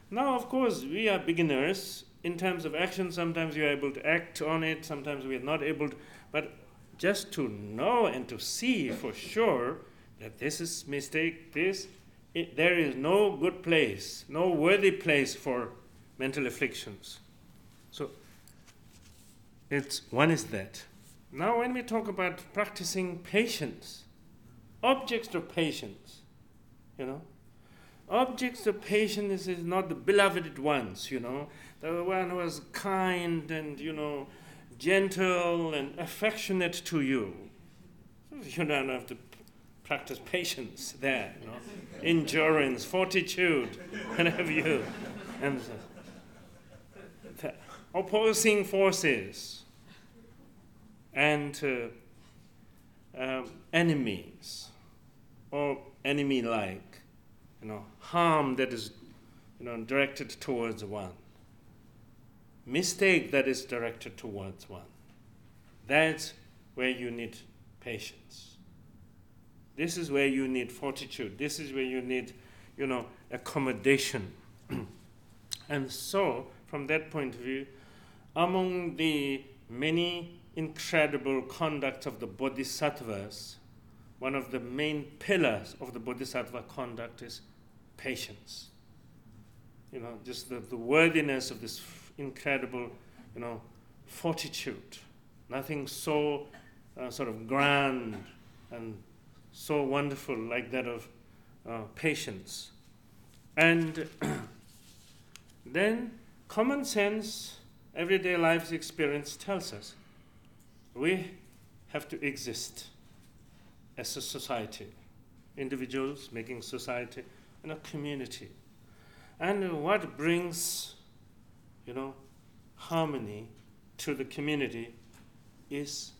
Speaker 4: Now, of course, we are beginners in terms of action. Sometimes we are able to act on it, sometimes we are not able to. But just to know and to see for sure that this is mistake, this, it, there is no good place, no worthy place for mental afflictions. So, it's one is that. Now, when we talk about practicing patience, objects of patience, you know, objects of patience is not the beloved ones, you know, the one who is kind and, you know, gentle and affectionate to you. You don't have to practice patience there, you know, endurance, fortitude, have you, and opposing forces and uh, um, enemies or enemy-like, you know, harm that is, you know, directed towards one, mistake that is directed towards one. That's where you need patience. This is where you need fortitude. This is where you need, you know, accommodation. and so, from that point of view, among the many incredible conduct of the bodhisattvas, one of the main pillars of the bodhisattva conduct is patience. You know, just the, the worthiness of this incredible, you know, fortitude. Nothing so uh, sort of grand and so wonderful like that of uh, patience. And then common sense, everyday life's experience tells us we have to exist as a society, individuals making society and a community. And what brings, you know, harmony to the community is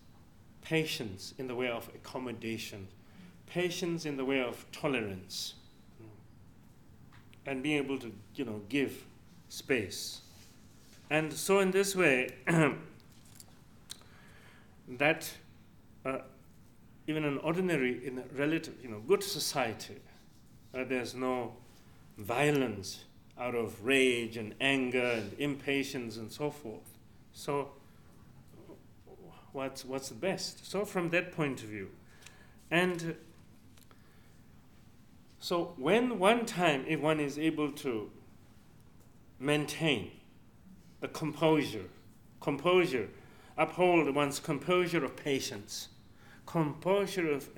Speaker 4: patience in the way of accommodation, patience in the way of tolerance, and being able to, you know, give space. And so, in this way, that uh, even an ordinary, in a relative, you know, good society, uh, there's no violence out of rage and anger and impatience and so forth. So, what's what's the best? So, from that point of view, and so when one time, if one is able to maintain the composure, composure uphold one's composure of patience, composure of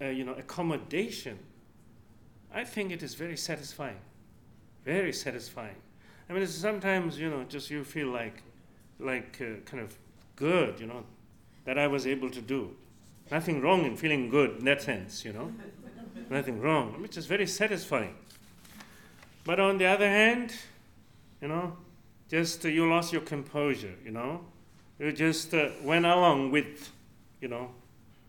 Speaker 4: uh, you know accommodation, I think it is very satisfying, very satisfying. I mean, sometimes you know, just you feel like, like uh, kind of good, you know, that I was able to do. Nothing wrong in feeling good in that sense, you know. Nothing wrong. I mean, it's just very satisfying. But on the other hand, you know, just uh, you lost your composure, you know. You just uh, went along with, you know,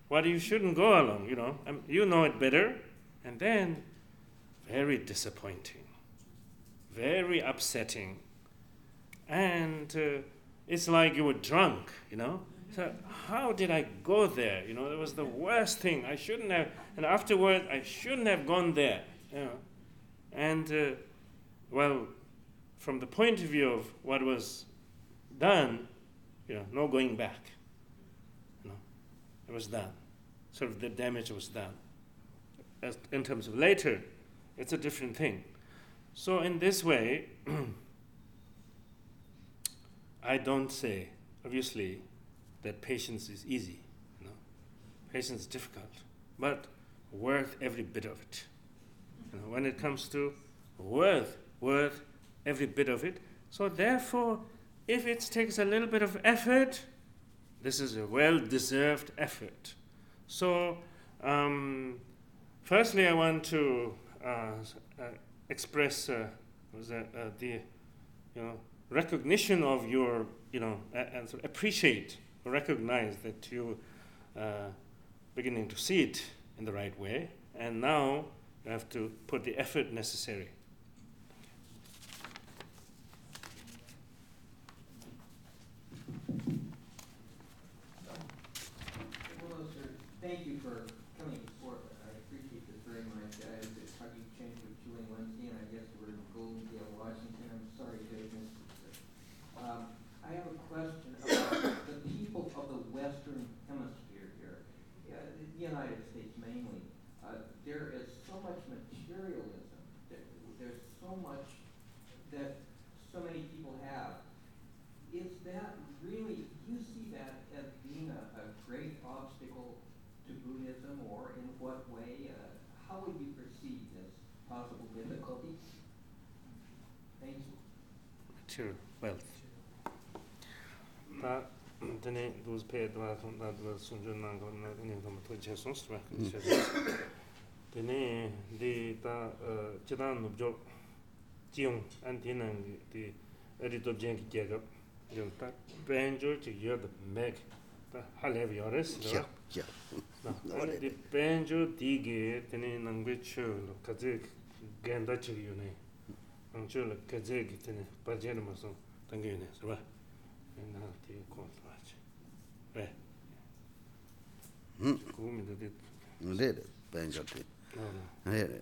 Speaker 4: what you shouldn't go along, you know. Um, you know it better. And then, very disappointing, very upsetting. And uh, it's like you were drunk, you know. So, how did I go there? You know, it was the worst thing. I shouldn't have, and afterward, I shouldn't have gone there, you know. And, uh, well, from the point of view of what was done, you know, no going back. You know, it was done. Sort of the damage was done. As in terms of later, it's a different thing. So in this way, I don't say, obviously, that patience is easy. You know? Patience is difficult, but worth every bit of it. Know, when it comes to worth, worth every bit of it. So therefore, if it takes a little bit of effort, this is a well deserved effort. So, um, firstly, I want to uh, uh, express uh, uh the you know, recognition of your, you know, and appreciate, recognize that you uh, beginning to see it in the right way, and now you have to put the effort necessary.
Speaker 6: thank you for coming forth. I appreciate this very much. I was at Kagyu Changchub Chuling Wednesday, and I guess we're in Goldendale, Washington. I'm sorry to have missed this. Um, I have a question about the people of the Western Hemisphere here, the United States mainly. Uh, there is so much materialism. There, there's so much that so many people have. Is that really, do you see that as being a, a great obstacle to Buddhism, or in what way? Uh, how would you perceive this possible difficulty? Thank you.
Speaker 4: Material wealth. Uh, dine duz pe dwa dwa dwa sunju nang kala na dine dwa mato che sun mm. suwa dine di ta e, chidan nubjo jiyong an di nang di eri dob jen ki gyagab yung ta penjo chik yo da mek ta hal
Speaker 3: hev yo
Speaker 4: res yo. di penjo di ge dine nangwe cho lo kaze genda chik yo ne. Nang cho lo kaze ki dine parjen ma sung tangi yo ne suwa nang di kong
Speaker 3: Kumi
Speaker 4: dhati. Dhati, penchati.
Speaker 3: Dhati.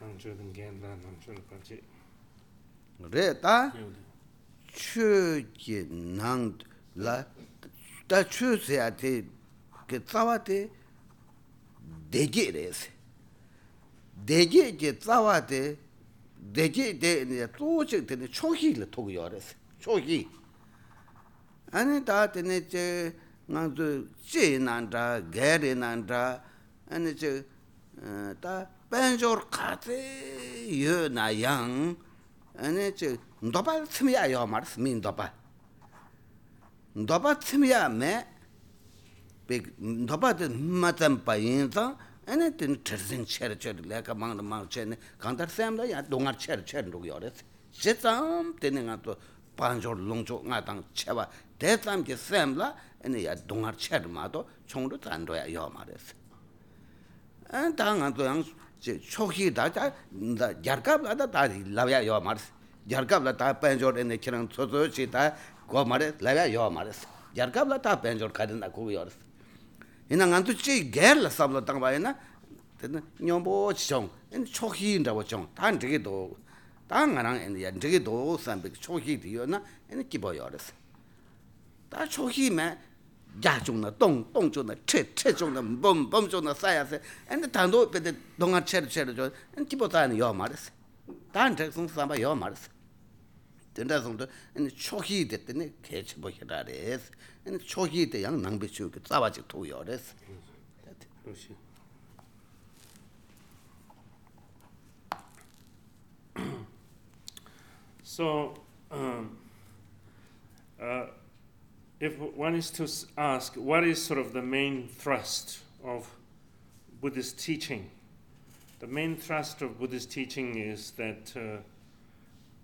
Speaker 3: Nangchur dhan gyanda,
Speaker 4: nangchur pachi.
Speaker 3: Dhati,
Speaker 4: ta chu ki nang la, ta chu siya ti,
Speaker 3: ki tsawa
Speaker 4: ti, degi
Speaker 3: resi. Degi ki tsawa ti, degi de, tsochik tini choki li togo yo resi. Choki. Ani ta tini che, ngā tu chī nāntrā, gērī nāntrā, anī chī tā bēnchōr kātī yu nā yāng, anī chī ndopā tsmiyā yō mār, smī ndopā. Ndopā tsmiyā mē, ndopā tī mā tsampā yin tsāng, anī tī tirzīng chēr chēr, lēkā māng rā māng chēr, kāntar sēm dā yā dōngār chēr chēr rūg yō rē, chē tsāṁ tī nī ngā tu bēnchōr lōngchō ngā tāng chēwa, tē tsāṁ kī sēm 스미야 메 백 너바데 마담 파인자 아니 든 트르진 체르체 레카 망나 망체네 간다 샘다 야 동아 체르체 로 요레 제tam 되는 것도 반조 롱조 나당 체바 대담 게 샘라 아니 야 동아 체르마도 총로 단도야 요 말했어 안 당한 또양 제 초기 다자 다 jar갑라다 다 라야 요 말스 jar갑라 다 벤조르네 키랑 소소치 다 고마레 라야 요 말스 jar갑라 다 벤조르 카든다 고고 요르스 이나 간도 찌 게르라 삼로 땅 바이나 되는 녀보 지정 엔 초기인다고 정 단저기도 당가랑 엔 저기 야중나 동 동중나 체체중나 범 범중나 사야세 근데 단도 근데 동아 체체를 줘 기보다는 요 말았어 단 적성 삼바 요 말았어 된다 정도 근데 초기 됐더니 개체 뭐 해라레스 근데 초기 때양 낭비 주고 싸바지 도요레스
Speaker 4: 그렇지 so um uh if one is to ask what is sort of the main thrust of Buddhist teaching, the main thrust of Buddhist teaching is that uh,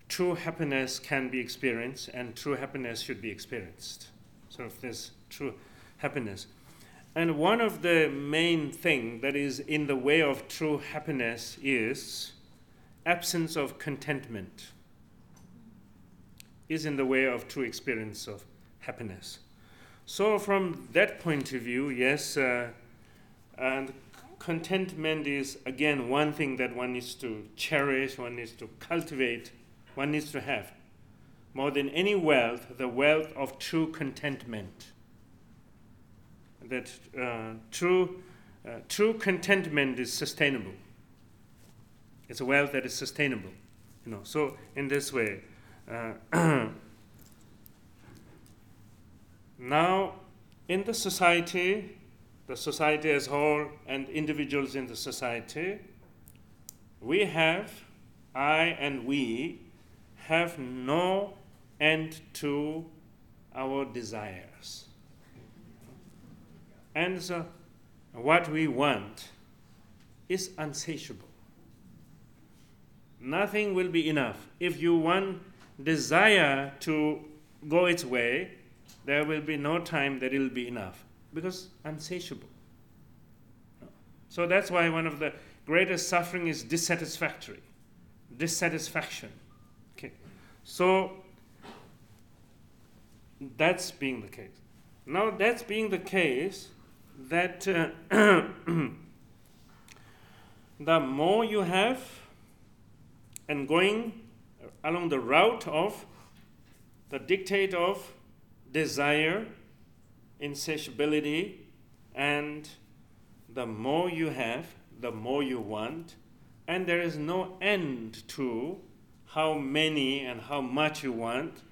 Speaker 4: true happiness can be experienced and true happiness should be experienced. Sort of this true happiness. And one of the main thing that is in the way of true happiness is absence of contentment is in the way of true experience of happiness. So from that point of view, yes, uh, and contentment is again one thing that one needs to cherish, one needs to cultivate, one needs to have. More than any wealth, the wealth of true contentment that uh, true, uh, true contentment is sustainable. It's a wealth that is sustainable, you know. So in this way, uh, now in the society, the society as a whole, and individuals in the society, we have, I and we, have no end to our desires. And so, what we want is unsatiable. Nothing will be enough. If you want desire to go its way, there will be no time that it will be enough because unsatiable. So that's why one of the greatest suffering is dissatisfactory, dissatisfaction. Okay, so that's being the case. Now that's being the case, that uh, the more you have, and going along the route of the dictate of desire, insatiability, and the more you have, the more you want, and there is no end to how many and how much you want,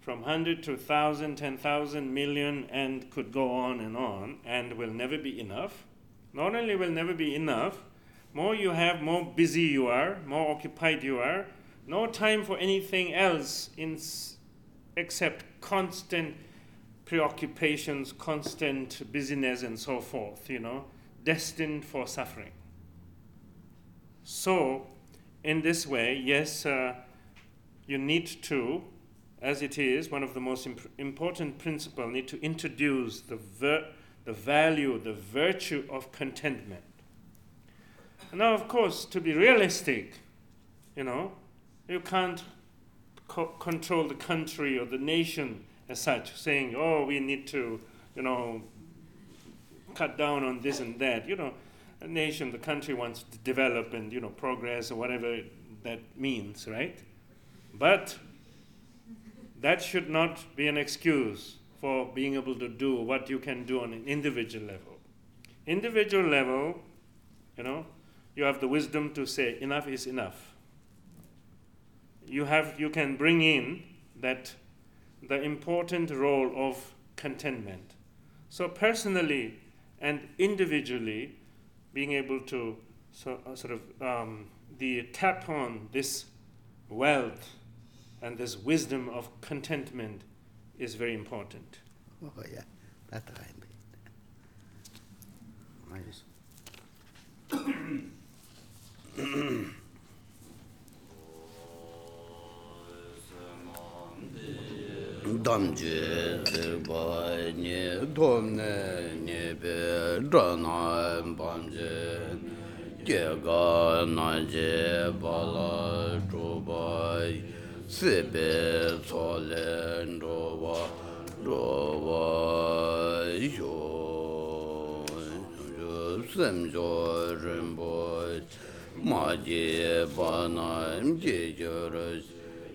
Speaker 4: from 100 to 1,000, 10,000, million, and could go on and on, and will never be enough. Not only will never be enough, more you have, more busy you are, more occupied you are, no time for anything else in, except constant preoccupations, constant busyness, and so forth, you know, destined for suffering. So, in this way, yes, uh, you need to, as it is, one of the most imp- important principles, need to introduce the, ver- the value, the virtue of contentment. Now, of course, to be realistic, you know, you can't co- control the country or the nation as such, saying, oh, we need to, you know, cut down on this and that. You know, a nation, the country wants to develop and, you know, progress or whatever that means, right? But that should not be an excuse for being able to do what you can do on an individual level. Individual level, you know, you have the wisdom to say enough is enough. You have you can bring in that the important role of contentment. So personally and individually, being able to so, uh, sort of um, the tap on this wealth and this wisdom of contentment is very important.
Speaker 2: Oh, yeah. That's right. Nice. 담제 바니 돈네 네베 드나 밤제 제가 나제 발라 조바이 세베 촐렌 로바 로바 요 semjo rimbo ma je